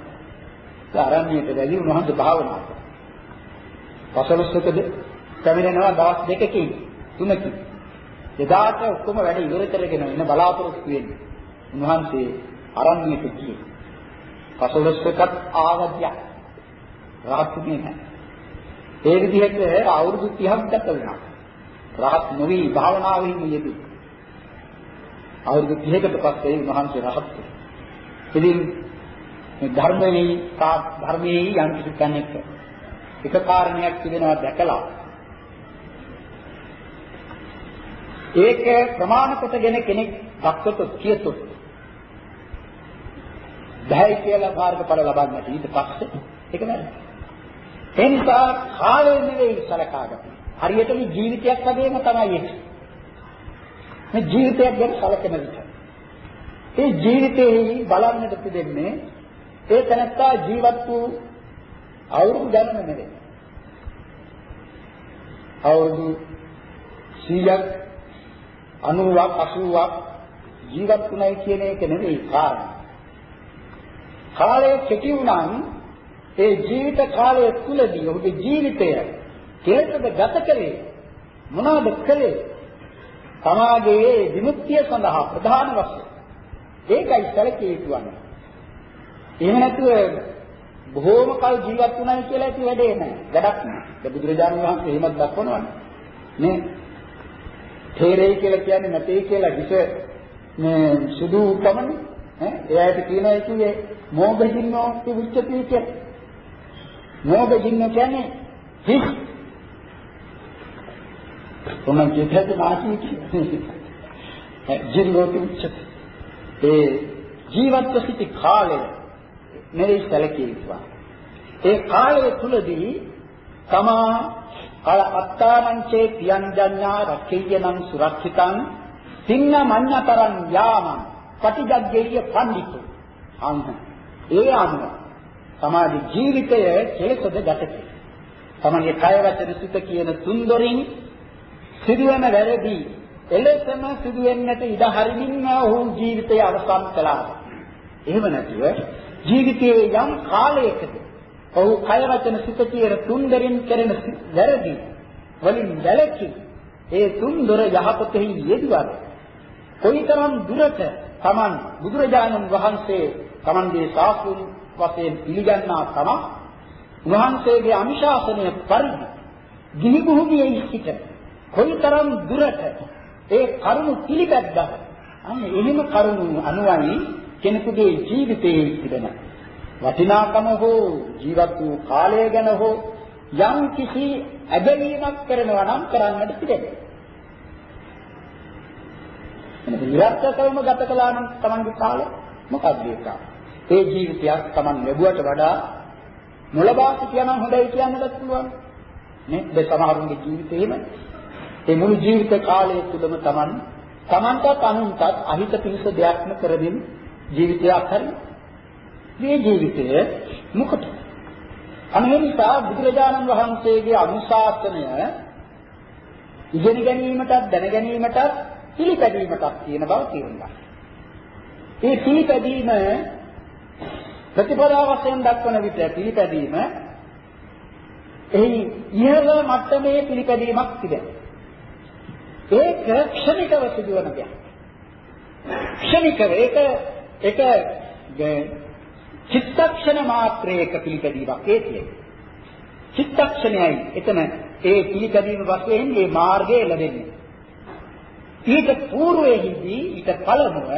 ඒ අරණ්‍යයට වැඩි උන්වහන්සේ භාවනා කළා. පසළොස්වකද පැමිණෙනවා දවස් දෙකකින් තුනකින්. එදාට ඔක්කොම වැඩ ඉවර කරගෙන ඉන්න බලාපොරොත්තු වෙන්නේ. උන්වහන්සේ අරණ්‍යයට ගියේ. පසළොස්වකත් ආවදියා. රාත්‍රියේ නැහැ. ඒ විදිහට අවුරුදු 30ක් ගත වෙනවා. රහත් නොවි භාවනාවෙම යෙදී. අවුරුදු 30කට පස්සේ උන්වහන්සේ රහත් වුණා. ඉතින් මේ ධර්මයේ ධර්මයේ යම් කිසි කෙනෙක් එක කාරණයක් තිබෙනවා දැකලා ඒක ප්‍රමාණ කොටගෙන කෙනෙක් දක්වතොත් කියතොත් බෑ කියලා මාර්ගඵල ලබන්නට ඊට පස්සේ. ඒක නෑ. ඒ නිසා කාලය නෙවෙයි සලකාගන්න හරියට මේ ජීවිතයක් වගේම තමයි ඒක. මේ ජීවිතයක් ගැන සැලකෙන විට. ඒ ජීවිතේ බලන්නට තිබෙන්නේ ඒ තනත්තා ජීවත් වූ අවුරුදු ගණන නෙවෙයි. අවුරුදු 100ක් 90ක් 80ක් ජීවත් වුණයි කියන එක නෙවෙයි කාරණා. කාලය කෙටි වුණාම ඒ ජීවිත කාලය තුලදී ඔහුගේ ජීවිතය කෙලෙසද ගත කරේ මොනවද කළේ තමාගේ විමුක්තිය සඳහා ප්‍රධාන වශයෙන් ඒකයි සැලකිය යුතු වන්නේ. එහෙම නැතුව බොහෝම කල් ජීවත් වුණයි කියලා ඇති වැඩේ නැහැ. වැඩක් නැහැ. ඒ බුදුරජාණන් වහන්සේ එහෙමත් දක්වනවානේ. නේ? තේරෙයි කියලා කියන්නේ නැtei කියලා හිත මේ සුදු උපමනේ. ඈ එයාට කියනවා ඒකේ මෝගජින්නෝ කිවිච්චති කියලා. මෝගජින්න කියන්නේ හිස්. උන්නම් කියතේ මාසි කියන්නේ ජීවිතේ උච්චත ඒ ජීවත්ව සිටි කාලය මෙලෙස සැලකිය යුතුයි ඒ කාලය තුලදී තමා කල අත්තානංචේ පියංජඤ්ඤා රක්ඛේයනම් සුරක්ෂිතං සින්න මඤ්ඤතරං යාමං පටිජග්ගේය පඬිතු. අංහ ඒ අනුව සමාජ ජීවිතය කෙලෙසද ගතකේ තමන්ගේ කය වචන සිත කියන තුන්දොරින් සිදුවන වැරදි එලෙසම සිදුවෙන්නට ඉඩ හරින්න ඔහු ජීවිතය අවසන් කළා. එහෙම නැතුව ජීවිතයේ යම් කාලයකද ඔහු කය වචන සිත කියන තුන්දරින් කරන වැරදි වලින් වැළකී ඒ තුන්දොර යහපතෙහි යෙදුවද කොයිතරම් දුරට Taman බුදුරජාණන් වහන්සේ Tamanගේ ශාස්ත්‍රුන් වශයෙන් පිළිගන්නා තම උන්වහන්සේගේ අනුශාසනය පරිදි ගිහි බුහුමියේ සිට කොයිතරම් දුරට ඒ කරුණු පිළිපැද්දද අන්න එහෙම කරුණු අනුවයි කෙනෙකුගේ ජීවිතයේ තිබෙන වටිනාකම හෝ ජීවත් වූ කාලය ගැන හෝ යම් කිසි ඇදහිීමක් කරනවා නම් කරන්නට තිබෙනවා. එනක නිරත්තකවම ගත කළා නම් Tamange කාලය මොකක්ද ඒක? ඒ ජීවිතයක් Taman ලැබුවට වඩා නොලබා සිටියනම් හොඳයි කියන්නත් පුළුවන්. නේ? ඒ සමහරුන්ගේ ජීවිතේම ඒ මුළු ජීවිත කාලය තුළම Taman Tamanටත් අනුන්ටත් අහිත පිණිස දෙයක්ම කරමින් ජීවිතය අත්හරින. මේ ජීවිතය මොකටද? අනේ නිසා බුදුරජාණන් වහන්සේගේ අනුශාසනය ඉගෙන ගැනීමටත් දැන ගැනීමටත් පිළිපැදීමටත් තියෙන බව තේරුම් ගන්න. මේ පිළිපැදීම ප්‍රතිපදා වශයෙන් දක්වන විට පිළිපැදීම එහි ඉහළ මට්ටමේ පිළිපැදීමක් තිබෙනවා. ඒක ක්ෂණිකව සිදුවන දෙයක්. ක්ෂණිකව ඒක ඒක චිත්තක්ෂණ මාත්‍රයක පිළිපැදීමක් ඒ කියන්නේ. චිත්තක්ෂණයයි එතන ඒ පිළිපැදීම වශයෙන් මේ මාර්ගය ලැබෙන්නේ. ඊට పూర్වයේදී ඊට පළමුව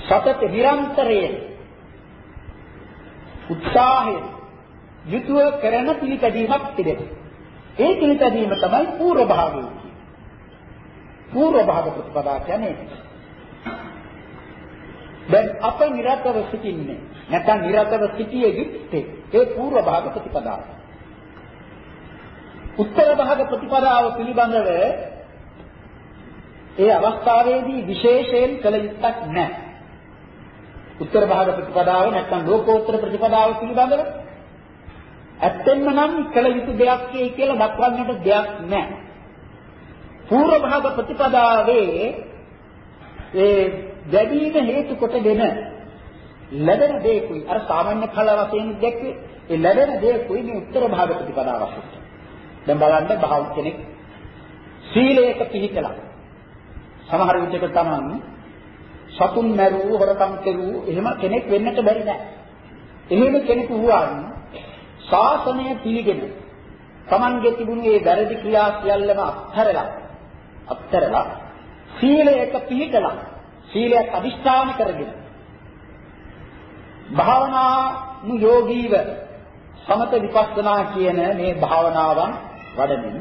සතත නිරන්තරයෙන් උත්සාහය යුතුව කරන පිළිපැදීමක් තිබෙනවා. ඒ පිළිපැදීම තමයි පූර්ව භාගය. පූර්ව භාග ප්‍රතිපදා කියන්නේ දැන් අප නිරතව සිටින්නේ නැත්නම් නිරතව සිටිය යුත්තේ ඒ පූර්ව භාග ප්‍රතිපදාව. උත්තර භාග ප්‍රතිපදාව පිළිබඳව ඒ අවස්ථාවේදී විශේෂයෙන් කළ යුත්තක් නැහැ. උත්තර භාග ප්‍රතිපදාව නැත්නම් ලෝකෝත්තර ප්‍රතිපදාව පිළිබඳව ඇත්තෙන්ම නම් කළ යුතු දෙයක් කියලා දක්වන්නට දෙයක් නැහැ. පූර්ව භාග ප්‍රතිපදාවේ ඒ වැඩිම හේතු කොටගෙන ලැබෙන දේකුයි අර සාමාන්‍ය ඵල වශයෙන් දැක්වේ ඒ ලැබෙන දේකුයි මේ උත්තර භාග ප්‍රතිපදාව වශයෙන්. දැන් බලන්න භාව කෙනෙක් සීලයක පිළිපදලා සමහර විටක තමයි සතුන් මැරුව හොරකම් කෙරුව එහෙම කෙනෙක් වෙන්නට බැරි නෑ. එහෙම කෙනෙකු වුණාම ශාසනය පිළිගෙන Tamange තිබුණු ඒ වැරදි ක්‍රියා සියල්ලම අත්හැරලා අත්හැරලා සීලයක පිළිපදලා සීලයක් අදිෂ්ඨාන කරගෙන භාවනා යෝගීව සමත විපස්සනා කියන මේ භාවනාවන් වඩමින්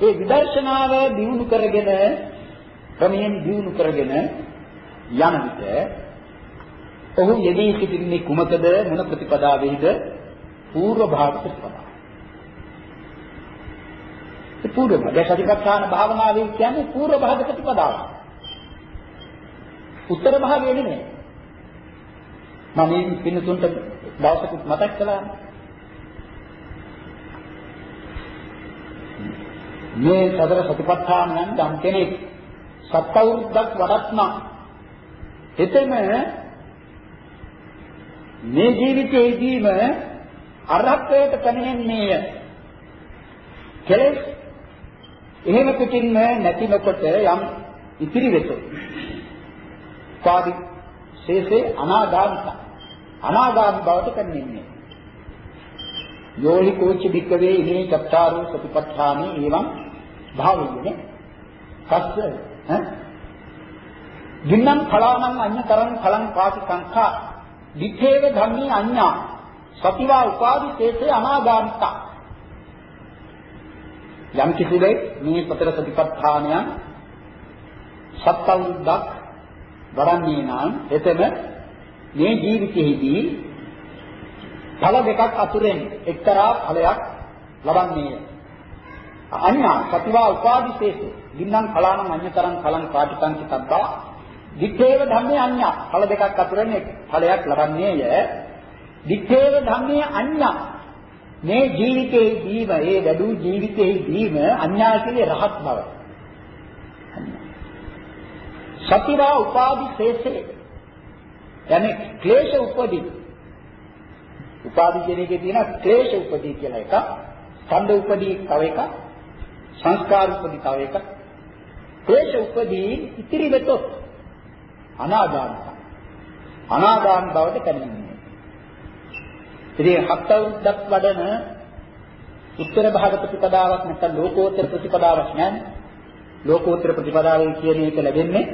ඒ විදර්ශනාව දියුණු කරගෙන ක්‍රමයෙන් දිනු කරගෙන යන විට ඔහු යෙදී සිටින්නේ කුමකද මොන ප්‍රතිපදාවෙහිද? పూర్ව භාග ප්‍රතිපදාව. ඒ పూర్ව භාග සතිපට්ඨාන භාවනාවේ කියන්නේ పూర్ව භාග ප්‍රතිපදාව. උත්තර භාගය නෙමෙයි. මම මේ පින්නතුන්ට දවසකුත් මතක් කළා. මේ සතර සතිපට්ඨාන නම් ධම් කෙනෙක් සත්වෘද්ධක් වඩත්නා එතෙම මේ ජීවිතයේදීම අරහත්ත්වයට පැමිණෙන්නේය. කෙලෙස් එහෙම පිටින්ම නැතිනකොට යම් ඉතිරි වෙත. පාදි ශේෂේ අනාගාමික අනාගාමී බවට පැමිණෙන්නේ. යෝහි කෝච වික්කවේ ඉනේ චත්තාරෝ සතිපට්ඨානේ එවං භාවෙන්නේ. පස්ස ඈ දින්නම් කලානම් අඤ්ඤතරං කලං පාති සංඛා විඨේව ධම්මේ අඤ්ඤා සතිවා උපාදි තේසේ අනාගාමික යම් කිසිදෙක් මේ පතර සතිපට්ඨානයන් සත්කවුද්දක් වඩන්නේ නම් එතෙම මේ ජීවිතයේදී ඵල දෙකක් අතුරෙන් එක්තරා ඵලයක් ලබන්නේය අඤ්ඤා සතිවා උපාදි තේසේ දින්නම් කලානම් අඤ්ඤතරං කලං පාති සංඛිතබ්බා විත්තේව ධම්මේ අඤ්ඤා ඵල දෙකක් අතුරෙන් ඵලයක් ලබන්නේය. විත්තේව ධම්මේ අඤ්ඤා මේ ජීවිතේදීම ඒ වැඩි ජීවිතේදීම අඤ්ඤා කියන්නේ රහත් බව. සතිවා උපාදි ශේෂේ යන්නේ ක්ලේශ උපදී. උපාදි කියන එකේ තියෙන ක්ලේශ උපදී කියලා එක. ඡන්ද උපදී තව එක. සංස්කාර උපදී තව එක. ක්ලේශ උපදී ඉතිරි වෙතොත් අනාගාමී. අනාගාමී බවට පැමිණෙන්නේ. ඉතින් හත් අවුරුද්දක් වඩන උත්තර භාග ප්‍රතිපදාවක් නැත්නම් ලෝකෝත්තර ප්‍රතිපදාවක් නෑනේ. ලෝකෝත්තර ප්‍රතිපදාවේ කියන එක ලැබෙන්නේ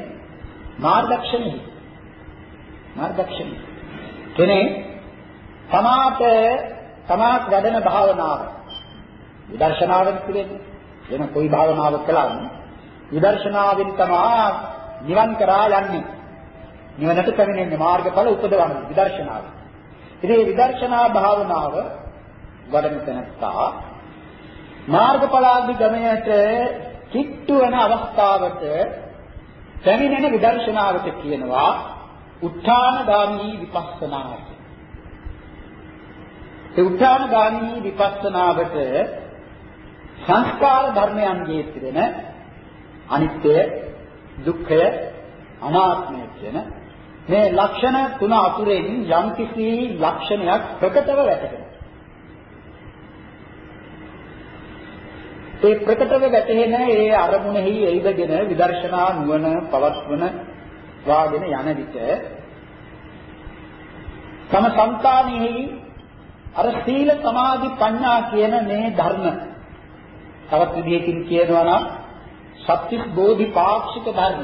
මාර්ගක්ෂණෙහි. මාර්ගක්ෂණෙහි. කෙනේ තමාට තමාත් වැඩෙන භාවනාව විදර්ශනාවෙන් පිළිෙන්නේ වෙන કોઈ භාවනාවක් කළාම විදර්ශනාවෙන් තමා නිවන් කරා යන්නේ නිවනට පැමිණෙන්නේ මාර්ගඵල උපදවන විදර්ශනාව. ඉතින් මේ විදර්ශනා භාවනාව වඩන තැනත්තා මාර්ගඵලාභි ගමයට කිට්ටු වෙන අවස්ථාවට පැමිණෙන විදර්ශනාවට කියනවා උත්ථානගාමී විපස්සනා. ඒ උත්ථානගාමී විපස්සනාවට සංස්කාර ධර්මයන්ගේ පිරෙන අනිත්‍ය දුක්ඛය අනාත්මය කියන මේ ලක්ෂණ තුන අතුරෙන් යම්කිසි ලක්ෂණයක් ප්‍රකටව වැටහෙනවා. ඒ ප්‍රකටව වැටහෙන ඒ අරමුණෙහි එයිදගෙන විදර්ශනා නුවණ පවත්වන වාගෙන යන විට තම సంతානෙහි අර සීල සමාධි ප්‍රඥා කියන මේ ධර්ම තවත් විදිහකින් කියනවා නම් සත්‍විස් බෝධිපාක්ෂික ධර්ම.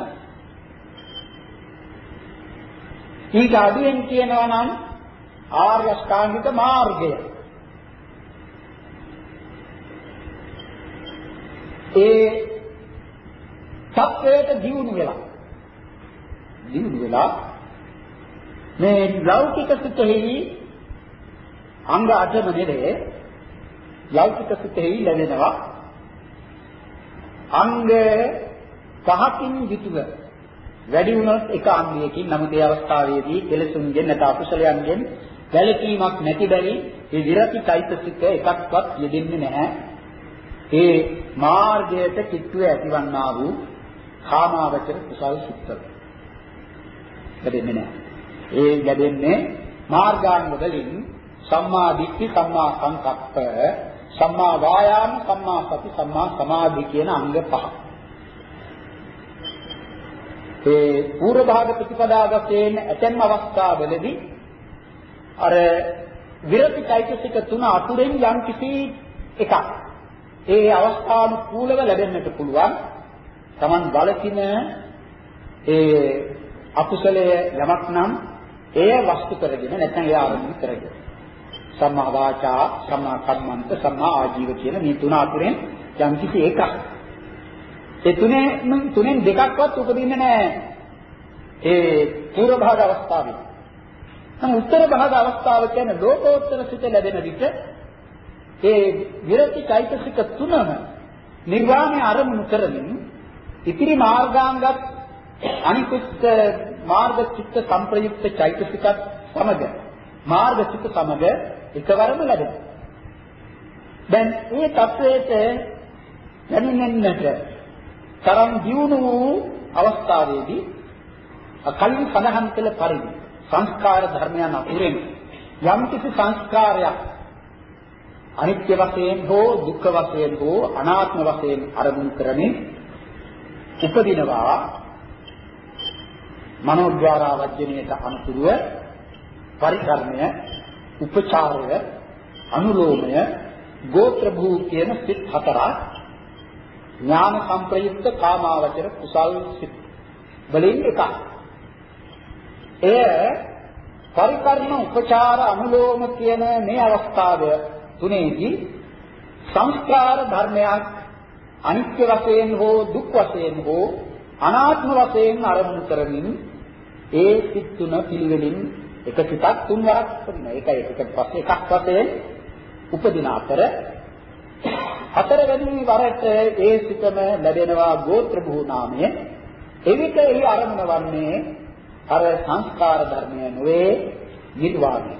ඊට අඩුවෙන් කියනවා නම් ආර්ය අෂ්ටාංගික මාර්ගය. ඒ සත්‍යයට දියුණු වෙලා. දියුණු වෙලා මේ ලෞකික සිතෙහි අංග අටම නෙවේ ලෞකික සිතෙහි ලැබෙනවා. අංග පහකින් යුතුව වැඩි වුණොත් එක අංගයකින් නමුත් ඒ අවස්ථාවේදී කෙලසුන්ගෙන් නැත්නම් අකුසලයන්ගෙන් වැළකීමක් නැති බැරි ඒ විරති চৈতසික එකක්වත් යෙදෙන්නේ නැහැ. ඒ මාර්ගයට කිට්ටුව ඇතිවන්නා වූ කාමාවචර කුසල් සිත්වල. ලැබෙන්නේ නැහැ. ඒ ලැබෙන්නේ මාර්ගාංග වලින් සම්මා දිට්ඨි සම්මා සංකප්ප සම්මා වායාම සම්මා සති සම්මා සමාධි කියන අංග පහ. ඒ පූර්ව භාග ප්‍රතිපදා වශයෙන් ඇතැම් අවස්ථාවලදී අර විරති চৈতසික තුන අතුරෙන් යම් කිසි එකක් ඒ අවස්ථානුකූලව ලැබෙන්නට පුළුවන්. Taman බලකින ඒ අකුසලය යමක් නම් එය වස්තු කරගෙන නැත්නම් ඒ ආරම්භ කරගෙන සම්මා වාචා සම්මා කම්මන්ත සම්මා ආජීව කියන මේ තුන අතුරෙන් යම් කිසි එකක්. ඒ තුනේ තුනෙන් දෙකක්වත් උපදින්නේ නැහැ. ඒ පූර්ව භාග අවස්ථාවේ. නම් උත්තර භාග අවස්ථාව කියන්නේ ලෝකෝත්තර සිත ලැබෙන විට ඒ විරති চৈতසික තුනම නිර්වාණය අරමුණු කරමින් ඉතිරි මාර්ගාංගත් අනිකුත් මාර්ග චිත්ත සංප්‍රයුක්ත චෛතසිකත් සමග මාර්ග චිත්ත සමග එකවරම ලැබෙනවා. දැන් මේ தത്വයට දැනෙන්නට තරම් දියුණු වූ අවස්ථාවේදී අකල්හි සඳහන් කළ පරිදි සංස්කාර ධර්මයන් අතුරෙන් යම්කිසි සංස්කාරයක් අනිත්‍ය වශයෙන් හෝ දුක්ඛ වශයෙන් හෝ අනාත්ම වශයෙන් අරමුණු කරමින් උපදිනවා මනෝද්වාරා වජ්ජනීයට අනුසුරුව පරිකර්මය උපචාරය අනුලෝමය ගෝත්‍ර භූ කියන සිත් හතරක් ඥාන සංප්‍රයුක්ත කාමාවචර කුසල් සිත් වලින් එකක්. එය පරිකර්ම උපචාර අනුලෝම කියන මේ අවස්ථාව තුනේදී සංස්කාර ධර්මයක් අනිත්‍ය වශයෙන් හෝ දුක් වශයෙන් හෝ අනාත්ම වශයෙන් අරමුණු කරමින් ඒ සිත් තුන පිළිවෙලින් එක සිතක් තුන් වරක් උපදින. ඒකයි එකට පස්සේ එකක් වශයෙන් උපදින අතර හතරවෙනි වරට ඒ සිතම ලැබෙනවා ගෝත්‍ර භූ නාමය. එවිට එහි අරමුණ වන්නේ අර සංස්කාර ධර්මය නොවේ නිර්වාණය.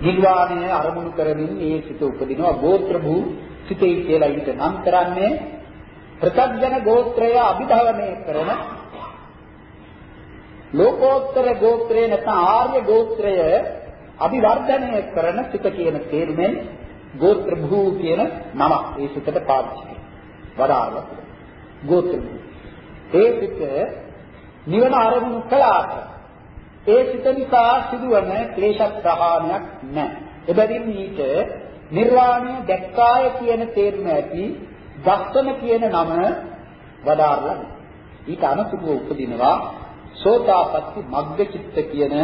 නිර්වාණය අරමුණු කරමින් ඒ සිත උපදිනවා ගෝත්‍ර භූ සිතේ කියලා ඊට නම් කරන්නේ ප්‍රත්‍යඥ ගෝත්‍රය අභිධවනය කරන ලෝකෝත්තර ගෝත්‍රය නැත්නම් ආර්ය ගෝත්‍රය අභිවර්ධනය කරන සිත කියන තේරුමෙන් ගෝත්‍ර භූ කියන නම ඒ සිතට පාවිච්චි වඩාලා ගෝත්‍ර භූ. ඒ සිත නිවන ආරමුණු කළාට ඒ සිත නිසා සිදුවන ක්ලේශ ප්‍රහාණයක් නැහැ. එබැවින් ඊට නිර්වාණය දැක්කාය කියන තේරුම ඇති දස්සන කියන නම වදාරලා ඊට අනුතුරුව උපදිනවා සෝතාපට්ටි මග්ගචිත්ත කියන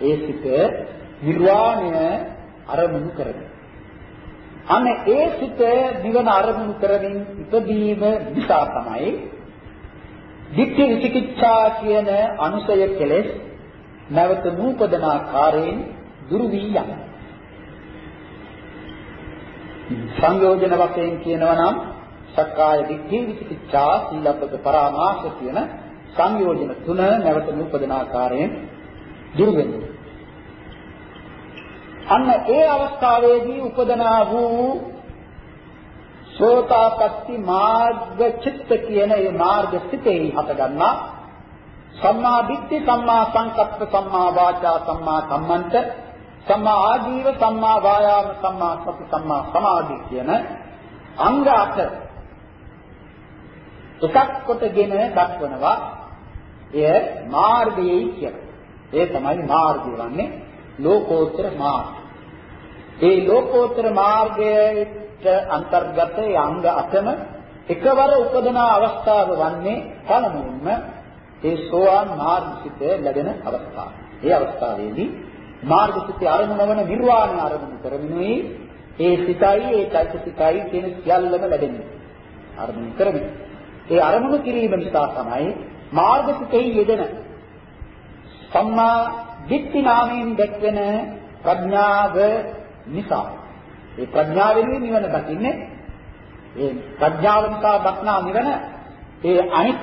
ඒ සිත නිර්වාණය අරමුණු කරගෙන. අන්න ඒ සිත නිවන අරමුණු කරමින් ඉපදීම නිසා තමයි ditthi විචිකිච්ඡා කියන අනුසය කෙලෙස් නැවත නූපදන ආකාරයෙන් දුරු වී යනවා. සංයෝජන වශයෙන් කියනවා නම් සක්කාය දිට්ඨි විචිකිච්ඡා සීලබ්බත පරාමාස කියන සංයෝජන තුන නැවත නූපදන ආකාරයෙන් දුරු වෙනවා. අන්න ඒ අවස්ථාවේදී උපදනා වූ සෝතාපට්ටි මාර්ග චිත්ත කියන ඒ මාර්ග සිතේ හට ගන්නා සම්මා දිට්ඨි සම්මා සංකප්ප සම්මා වාචා සම්මා කම්මන්ත සම්මා ආජීව සම්මා වායාම සම්මා සති සම්මා සමාධි කියන අංග අට එකක් කොටගෙන දක්වනවා එය මාර්ගයයි කියලා. ඒ තමයි මාර්ගය වන්නේ ලෝකෝත්තර මාර්ගය. ඒ ලෝකෝත්තර මාර්ගයට අන්තර්ගත අංග අටම එකවර උපදන අවස්ථාව වන්නේ පළමුවෙන්ම ඒ සෝවාන් මාර්ගසිත ලැබෙන අවස්ථාව. ඒ අවස්ථාවේදී මාර්ගසිතේ අරමුණ වන නිර්වාණය අරමුණු කරමිනුයි ඒ සිතයි ඒ චෛතසිකයි කියන සියල්ලම ලැබෙන්නේ. අරමුණු කරමින්. ඒ අරමුණු කිරීම නිසා තමයි මාර්ගසිතෙහි යෙදෙන සම්මා දිට්ඨි නාමයෙන් දැක්වෙන ප්‍රඥාව නිසා. ඒ ප්‍රඥාවෙන් නිවන දකින්නේ ඒ ප්‍රඥාව නිසා දක්නා නිවන ඒ අනිත්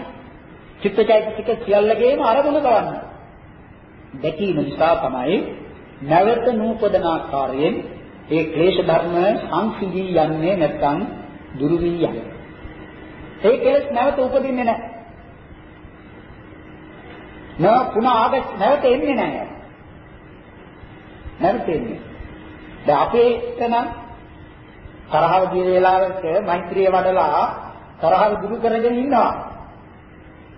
චිත්තචෛතසික සියල්ලගේම අරමුණ ගවන්න. දැකීම නිසා තමයි නැවත නූපදන ආකාරයෙන් ඒ ක්ලේශ ධර්ම සංසිඳී යන්නේ නැත්නම් දුරු වී යන්නේ. ඒ කෙලෙස් නැවත උපදින්නේ නැහැ. නව පුනා ආග නැවත එන්නේ නැහැ. නැවත එන්නේ. දැන් අපේ එතන තරහව දින වේලාවට මෛත්‍රිය වඩලා තරහව දුරු කරගෙන ඉන්නවා.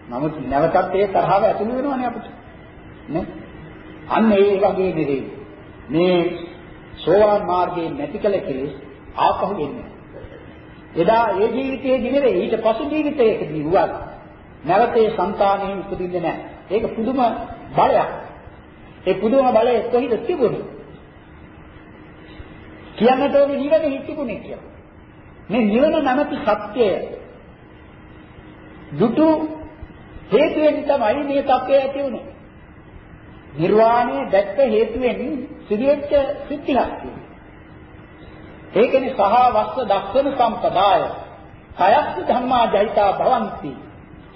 නමුත් නැවතත් ඒ තරහව ඇතුළු වෙනවනේ අපිට. නේ? අන්න ඒ වගේ නෙවෙයි. මේ සෝවාන් මාර්ගයේ නැති කල කෙලෙස් ආපහු එන්නේ. එදා ඒ ජීවිතයේදී නෙවෙයි ඊට පසු ජීවිතයකදී වුණත් නැවතේ సంతානෙහි උපදින්නේ නැහැ. ඒක පුදුම බලයක්. ඒ පුදුම බලය කොහිද තිබුණේ? කියන්නට ඕනේ නිවන හිතිකුනේ කියලා. මේ නිවන නැමැති සත්‍යය දුටු හේතුවෙන් තමයි මේ තත්ත්වය ඇති වුනේ. නිර්වාණය දැක්ක හේතුවෙන් සිදුවෙච්ච සිද්ධියක්. ඒකනේ සහ වස්ස දස්සන සම්පදාය. කයස්ස ධම්මා ජෛතා භවಂತಿ.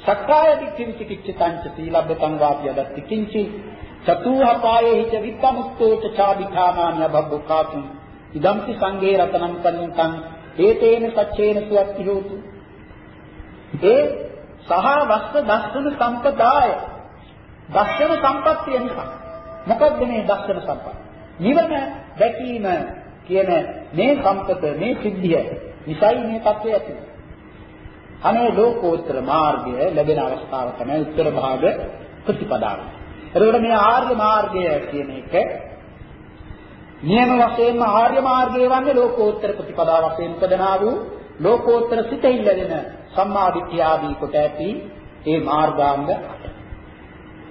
සක්කාය දිට්ඨි විචිකිච්ඡතං ච සීලබ්බතං වාපිය දත්ති කිංචි චතුහපායේ හිත විත්තමුක්තෝ ච චාදිඨානාන්‍ය බබ්බකාතුං ඉදම්පි සංඝේ රතනම් පඤ්ඤතං ඒතේන සච්චේන සුවත්ති හෝතු. ඒ සහ වස්ස දස්සන සම්පදාය. දස්සන සම්පත්තිය නිසා. මොකද්ද මේ දස්සන සම්පත්තිය නිවන දැකීම කියන මේ සම්පත මේ සිද්ධිය නිසයි මේ தත්වය ඇති අනේ ලෝකෝත්තර මාර්ගය ලැබෙන අවස්ථාව තමයි උත්තර භාග ප්‍රතිපදාව. එතකොට මේ ආර්ය මාර්ගය කියන එක නියම වශයෙන්ම ආර්ය මාර්ගය වන්නේ ලෝකෝත්තර ප්‍රතිපදාව වශයෙන් උපදනා වූ ලෝකෝත්තර සිතෙහි ලැබෙන සම්මා දිට්ඨිය ආදී කොට ඇති ඒ මාර්ගාංග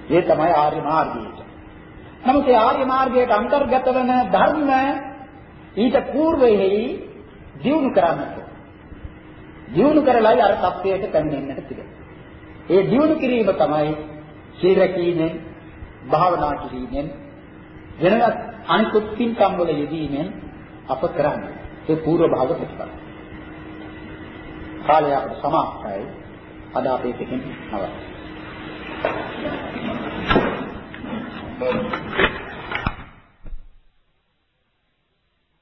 ඒ තමයි ආර්ය මාර්ගය. නමුත් ඒ ආර්ය මාර්ගයට අන්තර්ගත වන ධර්ම ඊට పూర్වයෙහි දියුණු කරන්නට. දියුණු කරලායි අර තත්වයට පැමිණෙන්නට තිබෙන්නේ. ඒ දියුණු කිරීම තමයි සීල රැකීමෙන්, භාවනා කිරීමෙන්, වෙනත් අනිකුත් පින්කම් වල යෙදීමෙන් අප කරන්නේ. ඒ పూర్ව භාග ප්‍රතිපල. කාලය අපට සමාප්තයි. අද අපේ පිටින් නවත්වනවා.